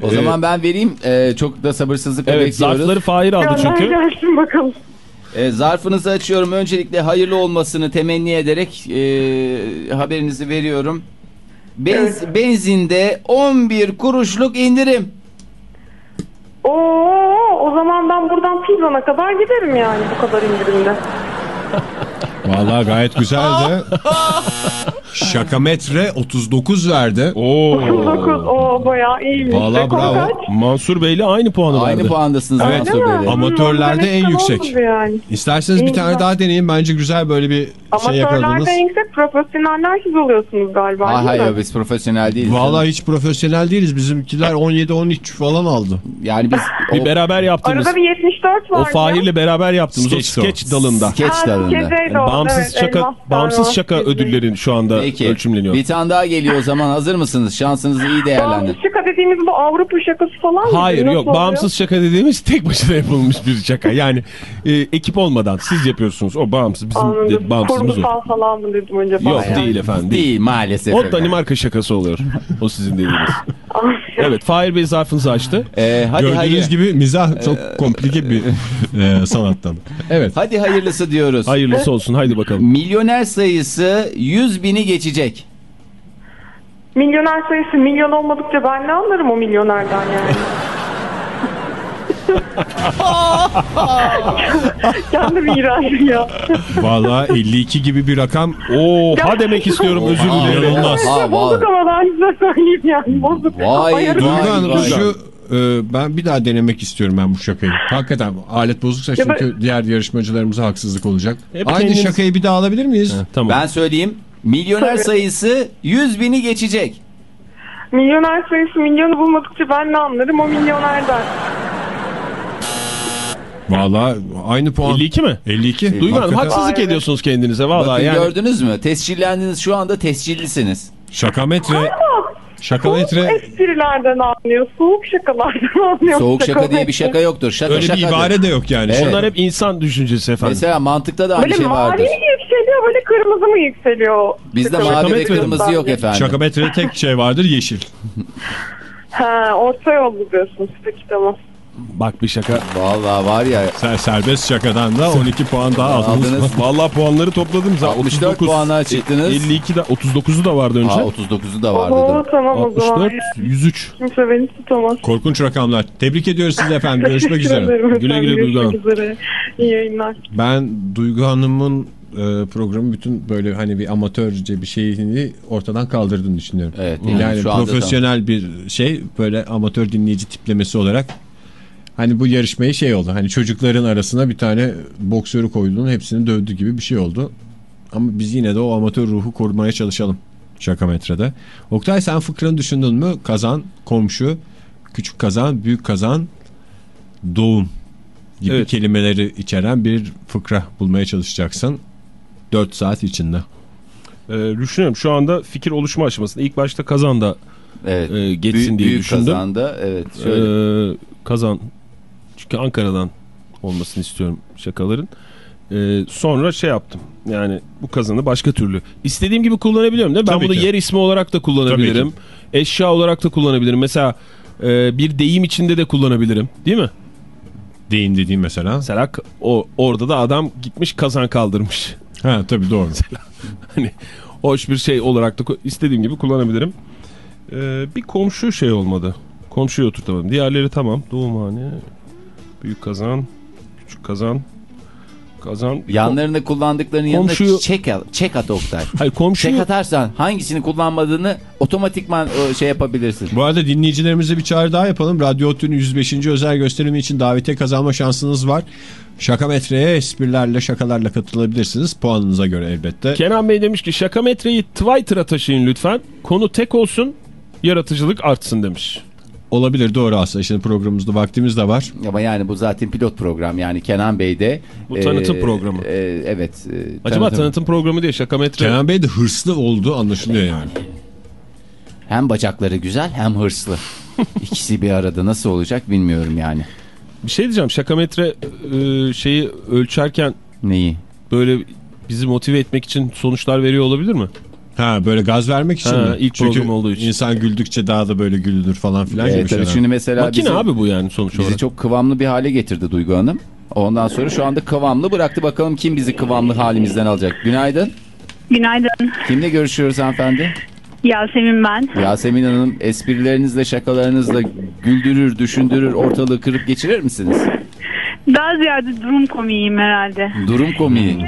O zaman ben vereyim. Ee, çok da sabırsızlıkla Evet bekliyoruz. zarfları Fahir aldı çünkü. gelsin bakalım. Ee, zarfınızı açıyorum. Öncelikle hayırlı olmasını temenni ederek ee, haberinizi veriyorum. Benz, Benzinde 11 kuruşluk indirim. Oo, o zaman ben buradan Pilzan'a kadar giderim yani bu kadar indirimde. Vallahi gayet güzeldi. Şakametre 39 verdi. Oo. 9, o bayağı iyiymiş. Vallahi Rekor bravo. kaç? Mansur Bey'le aynı puanı Aynı verdi. puandasınız. Evet. Mansur? Bey'le. Amatörlerde Hmm, zaman en yüksek. Yani. İsterseniz bir tane daha deneyin. Bence güzel böyle bir şey yakaladınız. Amatörlerde en yüksek profesyoneller siz oluyorsunuz galiba. Hayır mi? hayır biz profesyonel değiliz. Vallahi hiç profesyonel değiliz. Bizimkiler 17-13 falan aldı. Yani biz Bir o beraber yaptığımız, Arada bir 74 var. o Fahir'le beraber yaptığımız Sketch o. sketch dalında. skeç dalında. bağımsız şaka bağımsız şaka ödüllerin şu anda Peki ölçümleniyor. bir tane daha geliyor o zaman hazır mısınız? Şansınızı iyi değerlendirin. Bağımsız şaka dediğimiz bu Avrupa şakası falan mı? Hayır Nasıl yok oluyor? bağımsız şaka dediğimiz tek başına yapılmış bir şaka. Yani e, ekip olmadan siz yapıyorsunuz. O bağımsız bizim Anladım. de, bağımsızımız o. Kurgusal falan mı dedim acaba? Yok ya? değil efendim değil. Değil maalesef. O efendim. Danimarka şakası oluyor. O sizin dediğiniz. Evet Fahir Bey zarfınızı açtı. Ee, hadi Gördüğünüz hayır. gibi mizah çok komplike bir e, sanattan. Evet. Hadi hayırlısı diyoruz. Hayırlısı olsun haydi bakalım. Milyoner sayısı 100 bini geçecek. Milyoner sayısı milyon olmadıkça ben ne anlarım o milyonerden yani. Kendim iğrendim ya. Vallahi 52 gibi bir rakam. Oha demek istiyorum özür dilerim. Ha, Bozuk vay. ama ben size söyleyeyim yani. Bozuk. Vay, Duygu Hanım şu e, ben bir daha denemek istiyorum ben bu şakayı. Hakikaten alet bozuksa Ya çünkü diğer yarışmacılarımıza haksızlık olacak. Hep Aynı kendiniz- şakayı bir daha alabilir miyiz? Tamam. Ben söyleyeyim. Milyoner Tabii. sayısı 100 bini geçecek. Milyoner sayısı milyonu bulmadıkça ben ne anlarım o milyonerden. Vallahi aynı puan. 52 mi? 52. Duygu Hanım Hakikaten haksızlık Aynen. ediyorsunuz kendinize vallahi Bakın yani. gördünüz mü? Tescillendiniz şu anda tescillisiniz. Şakametre Şakametre esprilerden anlıyor. Soğuk şakalardan anlıyor. Soğuk şaka diye bir şaka yoktur. Şaka öyle bir şakadır. ibare de yok yani. Evet. Bunlar hep insan düşüncesi efendim. Mesela mantıkta da aynı Böyle şey vardır. mi yükseliyor böyle kırmızı mı yükseliyor? Bizde mavi ve kırmızı yok efendim. Şakametrede tek şey vardır yeşil. Ha, orta yol diyorsunuz. Peki tamam. Bak bir şaka. Vallahi var ya Ser- Serbest şakadan da 12 puan daha aldınız. aldınız. Vallahi puanları topladım zaten. 64 39, puana çıktınız. 52 de 39'u da vardı önce. Aa, 39'u da vardı Oo, da. tamam o zaman. 64, 103. Kimse beni tutamaz. Korkunç rakamlar. Tebrik ediyoruz sizi efendim. Görüşmek üzere. Güle güle Duygu üzere. İyi yayınlar. Ben Duygu Hanım'ın e, programı bütün böyle hani bir amatörce bir şeyini ortadan kaldırdığını düşünüyorum. Evet, Yani, yani şu profesyonel bir şey böyle amatör dinleyici tiplemesi olarak hani bu yarışmayı şey oldu. Hani çocukların arasına bir tane boksörü koyduğun hepsini dövdü gibi bir şey oldu. Ama biz yine de o amatör ruhu korumaya çalışalım şaka metrede. Oktay sen fıkranı düşündün mü? Kazan, komşu, küçük kazan, büyük kazan, doğum gibi Evet. kelimeleri içeren bir fıkra bulmaya çalışacaksın. 4 saat içinde. Ee, düşünüyorum şu anda fikir oluşma aşamasında. İlk başta kazan da Evet. e, geçsin Büyük, diye büyük düşündüm. kazanda evet şöyle. Ee, kazan. Çünkü Ankara'dan olmasını istiyorum şakaların. Ee, sonra şey yaptım. Yani bu kazanı başka türlü. istediğim gibi kullanabiliyorum değil mi? Ben Tabii bunu ki. yer ismi olarak da kullanabilirim. Eşya olarak da kullanabilirim. Mesela e, bir deyim içinde de kullanabilirim. Değil mi? Deyin dediğim mesela. Mesela o orada da adam gitmiş kazan kaldırmış. Ha tabii doğru. Hani hoş bir şey olarak da istediğim gibi kullanabilirim. Ee, bir komşu şey olmadı. Komşuyu oturtamadım. Diğerleri tamam. Doğumhane, büyük kazan, küçük kazan, kazan. Yanlarında kullandıklarının Komşuyu- yanında çek, al- çek at Oktay. Hayır komşuyu Çek atarsan hangisini kullanmadığını otomatikman o, şey yapabilirsin. Bu arada dinleyicilerimize bir çağrı daha yapalım. Radyo Otlu'nun 105. özel gösterimi için davete kazanma şansınız var. Şaka metreye esprilerle şakalarla katılabilirsiniz. Puanınıza göre elbette. Kenan Bey demiş ki şaka metreyi Twitter'a taşıyın lütfen. Konu tek olsun, yaratıcılık artsın demiş. Olabilir doğru aslında. Şimdi programımızda vaktimiz de var. Ama yani bu zaten pilot program yani Kenan Bey de. Bu tanıtım programı. e, evet. e, Acaba tanıtım, programı diye şaka metre... Kenan Bey de hırslı olduğu anlaşılıyor yani. Hem bacakları güzel hem hırslı. İkisi bir arada nasıl olacak bilmiyorum yani. Bir şey diyeceğim şaka metre e, şeyi ölçerken Neyi? böyle bizi motive etmek için sonuçlar veriyor olabilir mi? Ha böyle gaz vermek için Ha, mi? ilk Çünkü program olduğu için. insan güldükçe daha da böyle güldür falan filan gibi Evet, tabii şeyler. şimdi mesela Makine bizi, abi bu yani sonuç bizi olarak. çok kıvamlı bir hale getirdi Duygu Hanım. Ondan sonra şu anda kıvamlı bıraktı. Bakalım kim bizi kıvamlı halimizden alacak. Günaydın. Günaydın. Kimle görüşüyoruz hanımefendi? Yasemin ben. Yasemin Hanım esprilerinizle şakalarınızla güldürür, düşündürür, ortalığı kırıp geçirir misiniz? Daha ziyade durum komiyim herhalde. Durum komiği.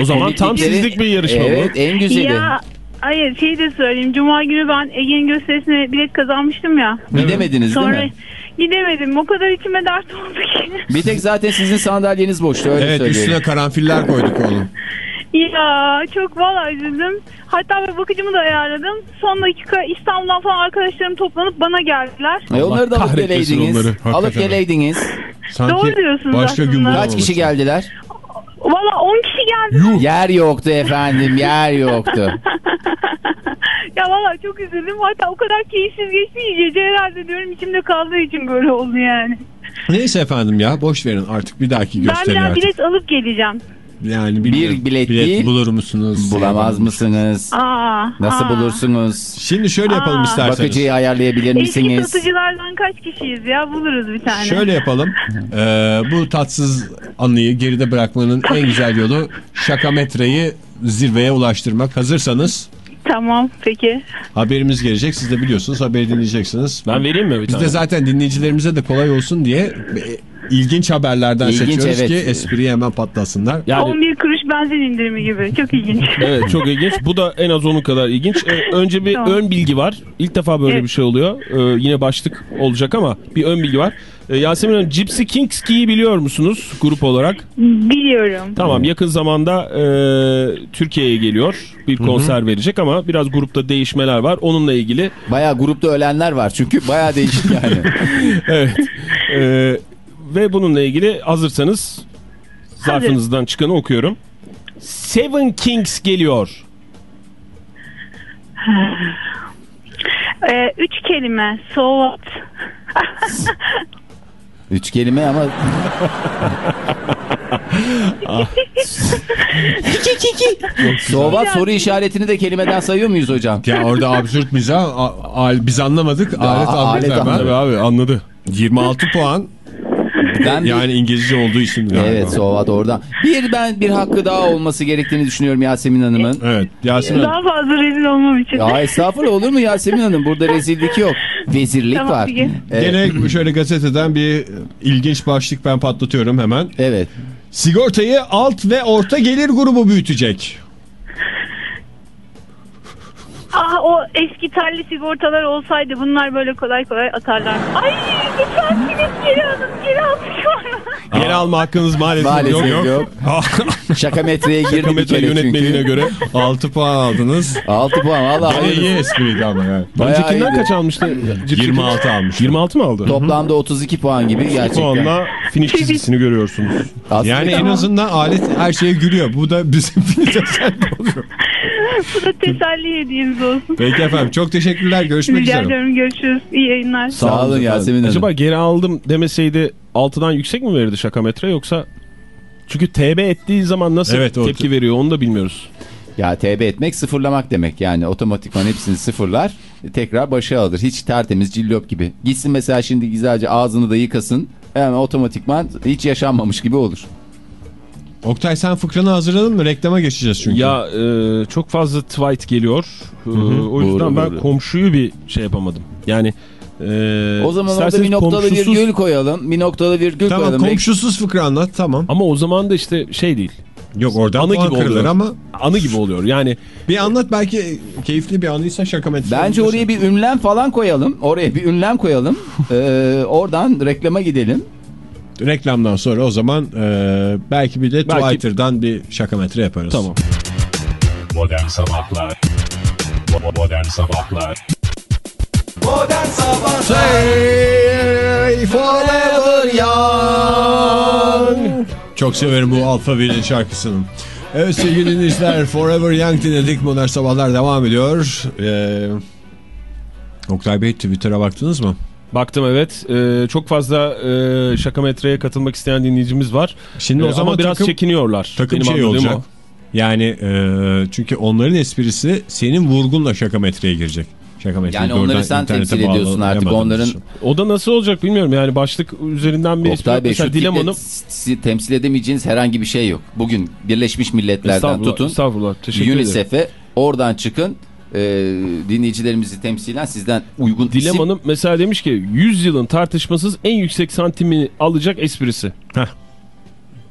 O zaman tam sizlik bir yarışma Evet bu. en güzeli. Ya hayır şey de söyleyeyim. Cuma günü ben Ege'nin gösterisine bilet kazanmıştım ya. Gidemediniz Sonra değil mi? gidemedim. O kadar içime dert oldu ki. Bir tek zaten sizin sandalyeniz boştu öyle Evet söyleyelim. üstüne karanfiller koyduk oğlum. ya çok valla üzüldüm. Hatta bir bakıcımı da ayarladım. Son dakika İstanbul'dan falan arkadaşlarım toplanıp bana geldiler. E onları da alıp geleydiniz. onları, Alıp geleydiniz. Sanki Doğru diyorsunuz başka gün aslında. Kaç kişi geldiler? Valla 10 kişi geldi. Yer yoktu efendim yer yoktu. Ya valla çok üzüldüm. Hatta o kadar keyifsiz geçti gece herhalde diyorum içimde kaldığı için böyle oldu yani. Neyse efendim ya boş verin artık bir dahaki Ben gösteri biraz artık. bilet alıp geleceğim. Yani bilmiyorum. bilet değil, bulur musunuz? Bulamaz mısınız? Aa, Nasıl aa. bulursunuz? Şimdi şöyle yapalım Aa. isterseniz. Bakıcıyı ayarlayabilir Eski misiniz? satıcılardan kaç kişiyiz ya buluruz bir tane. Şöyle yapalım. Ee, bu tatsız anıyı geride bırakmanın en güzel yolu şaka metreyi zirveye ulaştırmak. Hazırsanız Tamam peki. haberimiz gelecek. Siz de biliyorsunuz haberi dinleyeceksiniz. Ben vereyim mi bir Biz tane? de zaten dinleyicilerimize de kolay olsun diye ilginç haberlerden İlginç, seçiyoruz evet. ki espriyi hemen patlasınlar. Yani 11 kuruş benzin indirimi gibi. Çok ilginç. evet çok ilginç. Bu da en az onun kadar ilginç. Ee, önce bir Tamam. ön bilgi var. İlk defa böyle Evet. bir şey oluyor. Ee, yine başlık olacak ama bir ön bilgi var. Ee, Yasemin Hanım Gypsy Kingski'yi biliyor musunuz grup olarak? Biliyorum. Tamam yakın zamanda e, Türkiye'ye geliyor. Bir konser verecek ama biraz grupta değişmeler var. Onunla ilgili Baya grupta ölenler var çünkü baya değişik yani. evet. Ee, ve bununla ilgili hazırsanız zarfınızdan çıkanı okuyorum. Seven Kings geliyor. Ee, üç kelime. So what? Üç kelime ama Sovat soru işaretini de kelimeden sayıyor muyuz hocam? Ya orada absürt mizah biz anlamadık. Alet alet anladı. Tabii abi anladı. 26 puan Ben bir- yani İngilizce olduğu için. galiba. Evet Sovat oradan. Bir ben bir hakkı daha olması gerektiğini düşünüyorum Yasemin Hanım'ın. Evet Yasemin Hanım. Daha fazla rezil olmam için. Ya estağfurullah olur mu Yasemin Hanım? Burada rezillik yok. Vezirlik Tamam, var. peki. Evet. Gene şöyle gazeteden bir ilginç başlık ben patlatıyorum hemen. evet. Sigortayı alt ve orta gelir grubu büyütecek. Ah o eski telli sigortalar olsaydı bunlar böyle kolay kolay atarlar. Ay lütfen gidip geri alın geri alın şu an. Geri alma hakkınız maalesef, Maalesef yok. yok. Şaka metreye girdi Kilometre kere yönetmeliğine çünkü. göre. 6 puan aldınız. 6 puan valla. Gene iyi espriydi ama yani. Bayağı Öncekinden kaç almıştı? 26 almış. 26 mı aldı? Toplamda 32 puan gibi gerçekten. anda finish çizgisini görüyorsunuz. Aslında Yani en azından alet her şeye gülüyor. Bu da bizim oluyor. Bu da teselli hediyeniz olsun. Peki efendim çok teşekkürler. Görüşmek Rica üzere. ederim görüşürüz. İyi yayınlar. Sağ olun Yasemin Hanım. Acaba geri aldım demeseydi 6'dan yüksek mi verirdi şaka metre yoksa çünkü TB ettiği zaman nasıl Evet, tepki veriyor onu da bilmiyoruz. Ya TB etmek sıfırlamak demek yani otomatikman hepsini sıfırlar tekrar başa alır. Hiç tertemiz cillop gibi. Gitsin mesela şimdi güzelce ağzını da yıkasın hemen otomatikman hiç yaşanmamış gibi olur. Oktay sen fıkranı hazırladın mı? Reklama geçeceğiz çünkü. Ya e, çok fazla tweet geliyor. E, o yüzden Doğru, ben doğru. komşuyu bir şey yapamadım. Yani e, O zaman orada bir noktalı komşusuz- virgül koyalım. Bir noktalı virgül Tamam koyalım. komşusuz fıkra anlat tamam. Ama o zaman da işte şey değil. Yok oradan Anı gibi kırılır oluyor. ama Anı gibi oluyor. Yani bir anlat belki keyifli bir anıysa şaka metresi. Bence oraya bir ünlem falan koyalım. Oraya bir ünlem koyalım. Ee, oradan reklama gidelim. Reklamdan sonra o zaman e, belki bir de Belki- Twitter'dan bir şaka metre yaparız. tamam. Modern Sabahlar Modern Sabahlar Say forever young. Çok severim bu alfabenin şarkısını. Evet sevgili dinleyiciler Forever Young dinledik. Modern Sabahlar devam ediyor. Ee, Oktay Bey Twitter'a baktınız mı? Baktım evet. E, çok fazla e, şaka metreye katılmak isteyen dinleyicimiz var. Şimdi E, o zaman ama biraz takım, çekiniyorlar. takım Benim şey olacak. o. Yani e, çünkü onların esprisi senin vurgunla şaka metreye girecek. Şaka metreye Yani onları sen temsil ediyorsun artık. Onların için. O da nasıl olacak bilmiyorum. Yani başlık üzerinden bir espri. Bey Mesela Dilem tiple Hanım. sizi temsil edemeyeceğiniz herhangi bir şey yok. Bugün Birleşmiş Milletler'den Estağfurullah, tutun estağfurullah. Teşekkür ederim. UNICEF'e oradan çıkın. Ee, dinleyicilerimizi temsilen sizden uygun Dilem isim. Hanım mesela demiş ki 100 yılın tartışmasız en yüksek santimi alacak esprisi. Heh.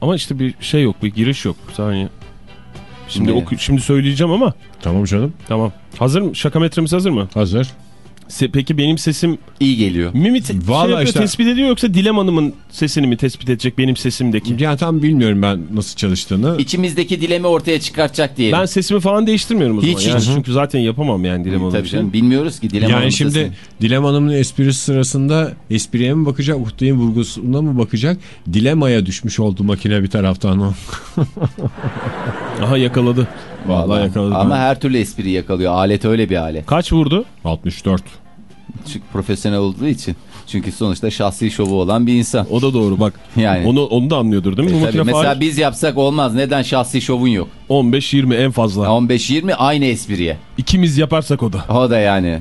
Ama işte bir şey yok, bir giriş yok. Saniye. Şimdi oku, şimdi söyleyeceğim ama Tamam canım tamam. Hazır mı? Şaka metremiz hazır mı? hazır. Se- peki benim sesim iyi geliyor. mi mi te- şey Vallahi yapıyor, işte- tespit ediyor yoksa Dilem Hanım'ın sesini mi tespit edecek benim sesimdeki? Yani tam bilmiyorum ben nasıl çalıştığını. İçimizdeki dilemi ortaya çıkartacak diyelim. Ben sesimi falan değiştirmiyorum o zaman. Hiç, yani hiç. çünkü zaten yapamam yani Dilem Hanım Tabii canım bilmiyoruz ki Dilem yani Hanım'ın şimdi sesini. Dilem Hanım'ın esprisi sırasında espriye mi bakacak, Oktay'ın vurgusuna mı bakacak? Dilemaya düşmüş oldu makine bir taraftan o. Aha yakaladı. Vallahi yakaladı. Ama her türlü espri yakalıyor. Alet öyle bir alet. Kaç vurdu? 64. Çünkü profesyonel olduğu için. Çünkü sonuçta şahsi şovu olan bir insan. O da doğru bak. Yani. Onu onu da anlıyordur değil mi? E Bu tabii, mesela faal biz yapsak olmaz. Neden şahsi şovun yok? 15-20 en fazla. 15-20 aynı espriye. İkimiz yaparsak o da. O da yani.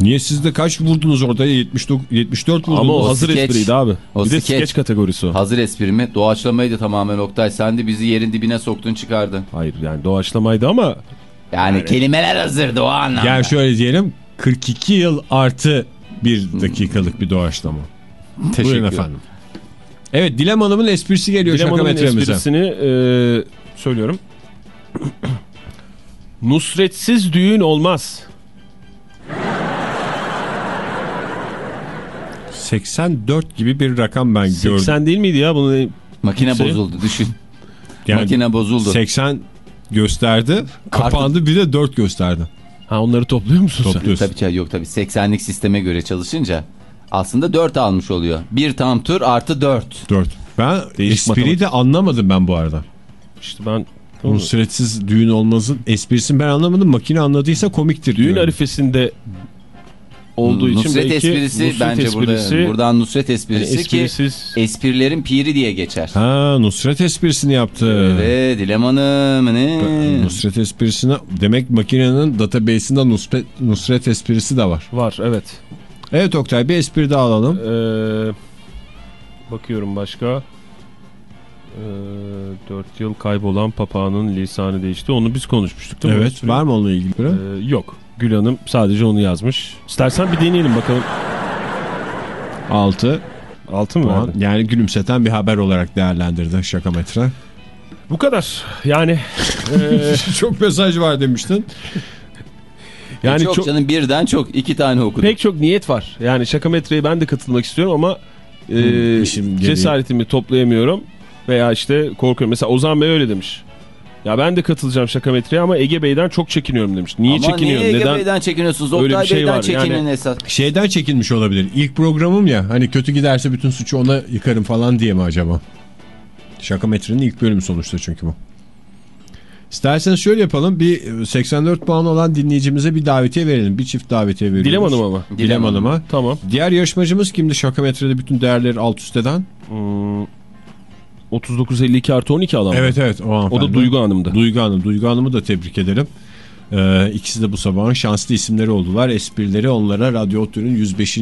Niye siz de kaç vurdunuz orada? 79, 74 vurdunuz. Ama o, hazır skeç- espriydi abi. o bir de skeç. skeç kategorisi o. Hazır espri mi? Doğaçlamaydı tamamen Oktay. Sen de bizi yerin dibine soktun çıkardın. Hayır yani doğaçlamaydı ama Yani kelimeler hazırdı o anlamda. Yani şöyle diyelim 42 yıl artı bir dakikalık bir doğaçlama. Teşekkür Buyurun ederim. efendim. Evet Dilem Hanım'ın esprisi geliyor Dilem şaka Hanım'ın metremize. esprisini e, söylüyorum. Nusretsiz düğün olmaz. 84 gibi bir rakam ben gördüm. 80 değil miydi ya bunu? Makine Şey- bozuldu düşün. Yani Makine bozuldu. 80 gösterdi. Kapandı bir de 4 gösterdi. Ha onları topluyor musun sen? Topluyorsun. Tabii ki yok tabii 80'lik sisteme göre çalışınca aslında 4 almış oluyor. Bir tam tur artı 4. 4. Ben Değişik espriyi matematik. de anlamadım ben bu arada. İşte ben Onun süretsiz düğün olmasın esprisini ben anlamadım. Makine anladıysa komiktir düğün diyorum. arifesinde olduğu için Nusret belki esprisi Nusret bence esprisi, burada. Buradan Nusret esprisi Yani ki esprisiz- esprilerin piri diye geçer. Ha Nusret esprisini yaptı. Ve Dilem Hanım ne? Nusret esprisine demek makinenin database'inde Nusret, Nusret esprisi de var. var evet. Evet Oktay bir espri daha alalım. Ee, bakıyorum başka. Ee, 4 yıl kaybolan papağanın lisanı değişti. Onu biz konuşmuştuk değil mi? Evet var mı onunla ilgili? Ee, yok. Gül Hanım sadece onu yazmış. İstersen bir deneyelim bakalım. 6 Altı mı? puan. Yani gülümseten bir haber olarak değerlendirdi şakametre. Bu kadar. Yani ee, çok mesaj var demiştin. yani çok, çok, canım birden çok iki tane okudum. pek çok niyet var. Yani şakametreye ben de katılmak istiyorum ama Hmm, gereği. cesaretimi toplayamıyorum veya işte korkuyorum. Mesela Ozan Bey öyle demiş. Ya ben de katılacağım şakametreye ama Ege Bey'den çok çekiniyorum demiş. Niye Ama çekiniyorum? niye Ege Neden? Bey'den çekiniyorsunuz? Öyle bir Oktay şey Bey'den var. çekinin Yani- esas. Şeyden çekinmiş olabilir. İlk programım ya hani kötü giderse bütün suçu ona yıkarım falan diye mi acaba? Şakametrenin ilk bölümü sonuçta çünkü bu. İsterseniz şöyle yapalım. Bir 84 puan olan dinleyicimize bir davetiye verelim. Bir çift davetiye veriyoruz. Dilem Hanım ama. Dilem Hanım'a. Tamam. Diğer yarışmacımız kimdi şakametrede bütün değerleri alt üst eden? Hmm, 39.52 artı 12 alan. Evet evet. O, O da hanımefendi. Duygu Hanım'dı. Duygu Hanım. Duygu Hanım'ı da tebrik ederim. Ee, ikisi de bu sabahın şanslı isimleri oldular. Esprileri onlara Radyo Otlu'nun 105.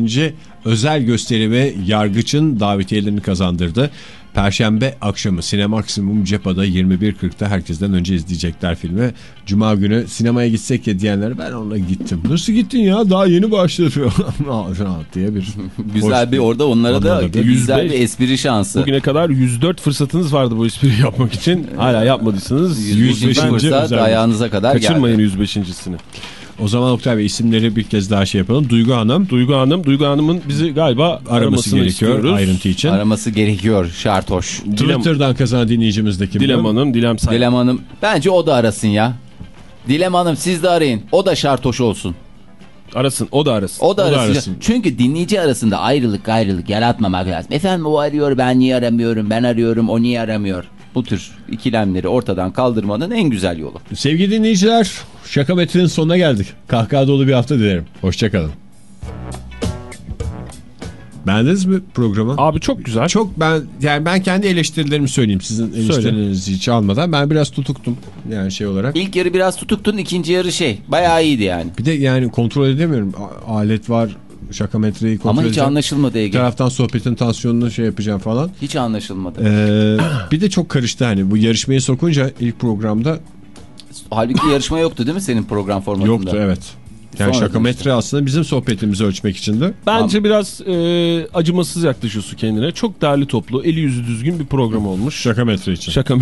özel gösterimi Yargıç'ın davetiyelerini kazandırdı. Perşembe akşamı Sinemaksimum Cepa'da 21.40'da herkesten önce izleyecekler filmi. Cuma günü sinemaya gitsek ya diyenler ben onunla gittim. Nasıl gittin ya daha yeni başladı diye bir Güzel hoş bir orada onlara da da güzel 105. bir espri şansı. Bugüne kadar 104 fırsatınız vardı bu espriyi yapmak için. Hala yapmadıysanız 105. 105. fırsat ayağınıza kadar kaçırmayın geldi. 105.sini. O zaman Oktay Bey isimleri bir kez daha şey yapalım. Duygu Hanım Duygu Hanım, Duygu Hanım'ın bizi galiba araması gerekiyor istiyoruz. ayrıntı için. Araması gerekiyor şartoş. Dilem, Twitter'dan kazanan dinleyicimiz de kim? Dilem Hanım, Dilem Say. Dilem Hanım bence o da arasın ya. Dilem Hanım siz de arayın. O da şartoş olsun. Arasın, o da arasın. O da, O da arasın. arasın. Çünkü dinleyici arasında ayrılık ayrılık yaratmamak lazım. Efendim o arıyor ben niye aramıyorum ben arıyorum o niye aramıyor. Bu tür ikilemleri ortadan kaldırmanın en güzel yolu. Sevgili dinleyiciler şaka metrinin sonuna geldik. Kahkaha dolu bir hafta dilerim. Hoşçakalın. Beğendiniz mi programı? Abi çok güzel. Çok ben yani ben kendi eleştirilerimi söyleyeyim sizin eleştirilerinizi hiç almadan. Ben biraz tutuktum yani şey olarak. İlk yarı biraz tutuktun ikinci yarı şey bayağı iyiydi yani. Bir de yani kontrol edemiyorum. A- alet var şaka metreyi kontrol Ama hiç edeceğim. anlaşılmadı Bir Ege. taraftan sohbetin tansiyonunu şey yapacağım falan. Hiç anlaşılmadı. Ee, bir de çok karıştı hani bu yarışmayı sokunca ilk programda Halbuki yarışma yoktu değil mi senin program formatında? yoktu evet. Yani Sonra şaka metre aslında bizim sohbetimizi ölçmek içindi. Bence biraz e, acımasız yaklaşıyorsun kendine. Çok değerli toplu, eli yüzü düzgün bir program olmuş. Şaka metre için. Şaka?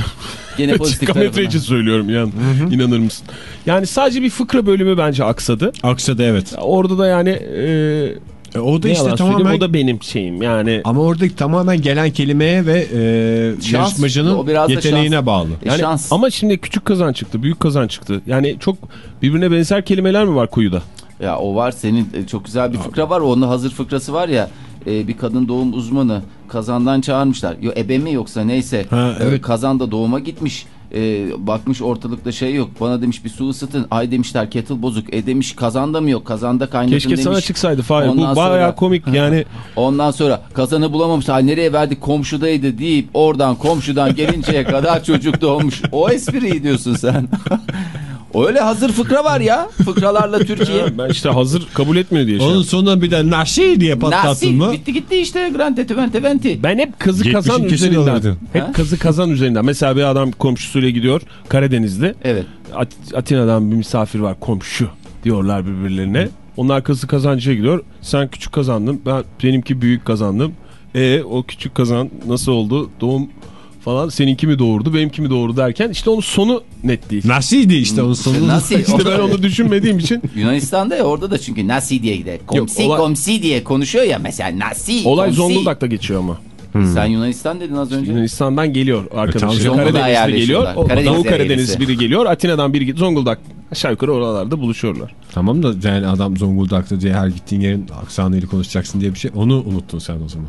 Gene pozitif Şaka metre tarafına. için söylüyorum yani. İnanır mısın? Yani sadece bir fıkra bölümü bence aksadı. Aksadı evet. Orada da yani e, E, o da ne işte tamamen söyleyeyim, o da benim şeyim yani. ama orada tamamen gelen kelimeye ve e, Şans. yarışmacının yeteneğine şans. bağlı. E, Yani şans. ama şimdi küçük kazan çıktı, büyük kazan çıktı. Yani çok birbirine benzer kelimeler mi var kuyuda? Ya o var senin e, çok güzel bir fıkra var. Onun hazır fıkrası var ya. e, bir kadın doğum uzmanı kazandan çağırmışlar. Yo ebe mi yoksa neyse. Ha, E, evet. kazan da doğuma gitmiş. E, bakmış ortalıkta şey yok. Bana demiş bir su ısıtın. Ay demişler kettle bozuk. E demiş kazanda mı yok? Kazanda kaynatın Keşke demiş. sana çıksaydı Fahir. Bu bayağı sonra- komik yani. Ondan sonra kazanı bulamamışlar. Nereye verdik komşudaydı deyip oradan komşudan gelinceye kadar çocuk doğmuş. O espriyi diyorsun sen. Öyle hazır fıkra var ya. Fıkralarla Türkiye. ben işte hazır kabul etmiyor diye şey Onun sonuna bir de naşi diye patlattın mı? Bitti gitti işte. Grande Twente Venti. Ben hep kazı 70'in kazan üzerinden. alırdın. Hep Ha? kazı kazan üzerinden. Mesela bir adam komşusuyla gidiyor Karadeniz'de. Evet. At- Atina'dan bir misafir var komşu diyorlar birbirlerine. Onlar kazı kazancıya gidiyor. Sen küçük kazandın. Ben benimki büyük kazandım. E o küçük kazan nasıl oldu? Doğum falan seninki mi doğurdu benimki mi doğurdu derken işte onun sonu net değil. Nasiydi işte onun sonu. Nasıl? İşte ben onu düşünmediğim için Yunanistan'da ya orada da çünkü nasi diye gider. Komsi olay- komsi diye konuşuyor ya mesela nasi olay komsi. Zonguldak'ta geçiyor ama. Sen Yunanistan dedin az önce. Yunanistan'dan geliyor arkadaşlar. Zonguldak'a Karadeniz'de geliyor. O- Karadeniz Doğu Karadeniz biri geliyor. Atina'dan biri. Zonguldak aşağı yukarı oralarda buluşuyorlar. Tamam da yani adam Zonguldak'ta diye her gittiğin yerin aksanıyla konuşacaksın diye bir şey. Onu unuttun sen o zaman.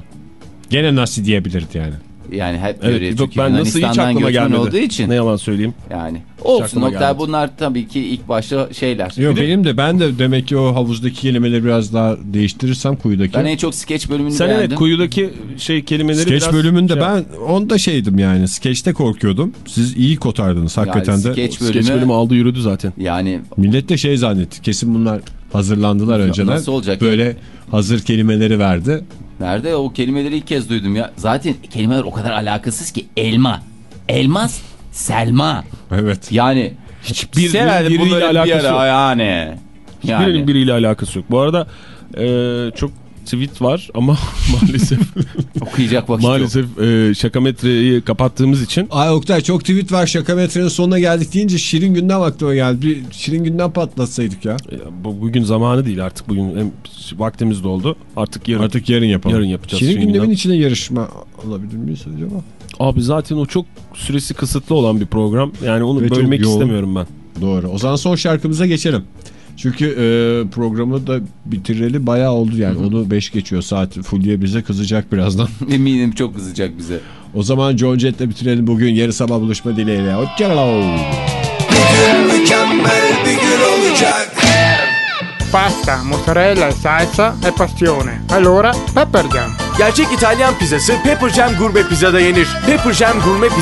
Gene nasi diyebilirdi yani. Yani hep Evet, yok çünkü ben nasıl hiç Yunanistan'dan aklıma gelmedi. olduğu için. Ne yalan söyleyeyim. Yani olsun gelmedi. bunlar tabii ki ilk başta şeyler. Yok de benim de ben de demek ki o havuzdaki kelimeleri biraz daha değiştirirsem kuyudaki. Ben en çok skeç bölümünü Sen beğendim. evet kuyudaki şey kelimeleri Skeç biraz... bölümünde şey- ben onda şeydim yani. Skeçte korkuyordum. Siz iyi kotardınız hakikaten de. skeç Skeç bölümü, bölümü aldı yürüdü zaten. yani Millet de şey zannetti. Kesin bunlar hazırlandılar önceden. nasıl olacak Böyle hazır kelimeleri verdi. nerede o kelimeleri ilk kez duydum ya. Zaten kelimeler o kadar alakasız ki elma, elmas, selma. Evet. Yani Hiçbir biriyle bir alakası ara yok. Yani. Hiçbirinin yani. biriyle alakası yok. Bu arada e, çok tweet var ama maalesef Okuyacak vakit yok. maalesef e, şakametreyi kapattığımız için Ay Oktay çok tweet var şaka metrenin sonuna geldik deyince Şirin Gündem aklıma geldi. Bir Şirin Gündem patlatsaydık ya. e, bu, bugün zamanı değil artık bugün hem vaktimiz doldu. Artık yarın. Artık yarın yapalım. Yarın yapacağız Şirin Şirin Gündem'in Gündem. içine yarışma alabilir miyiz acaba? Abi zaten o çok süresi kısıtlı olan bir program. Yani onu Ve bölmek istemiyorum ben. Doğru. O zaman son şarkımıza geçelim. Çünkü e, programı da bitireli bayağı oldu yani. Onu 5 geçiyor saat. Fulya bize kızacak birazdan. Eminim çok kızacak bize. O zaman John Jett'le bitirelim bugün. Yarın sabah buluşma dileğiyle. Hoşçakalın. Mükemmel bir gün olacak. Pasta, mozzarella, salsa e passione. Allora, Pepper Jam. Gerçek İtalyan pizzası Pepper Jam Gurme Pizza'da yenir. Pepper Jam Gurme Pizza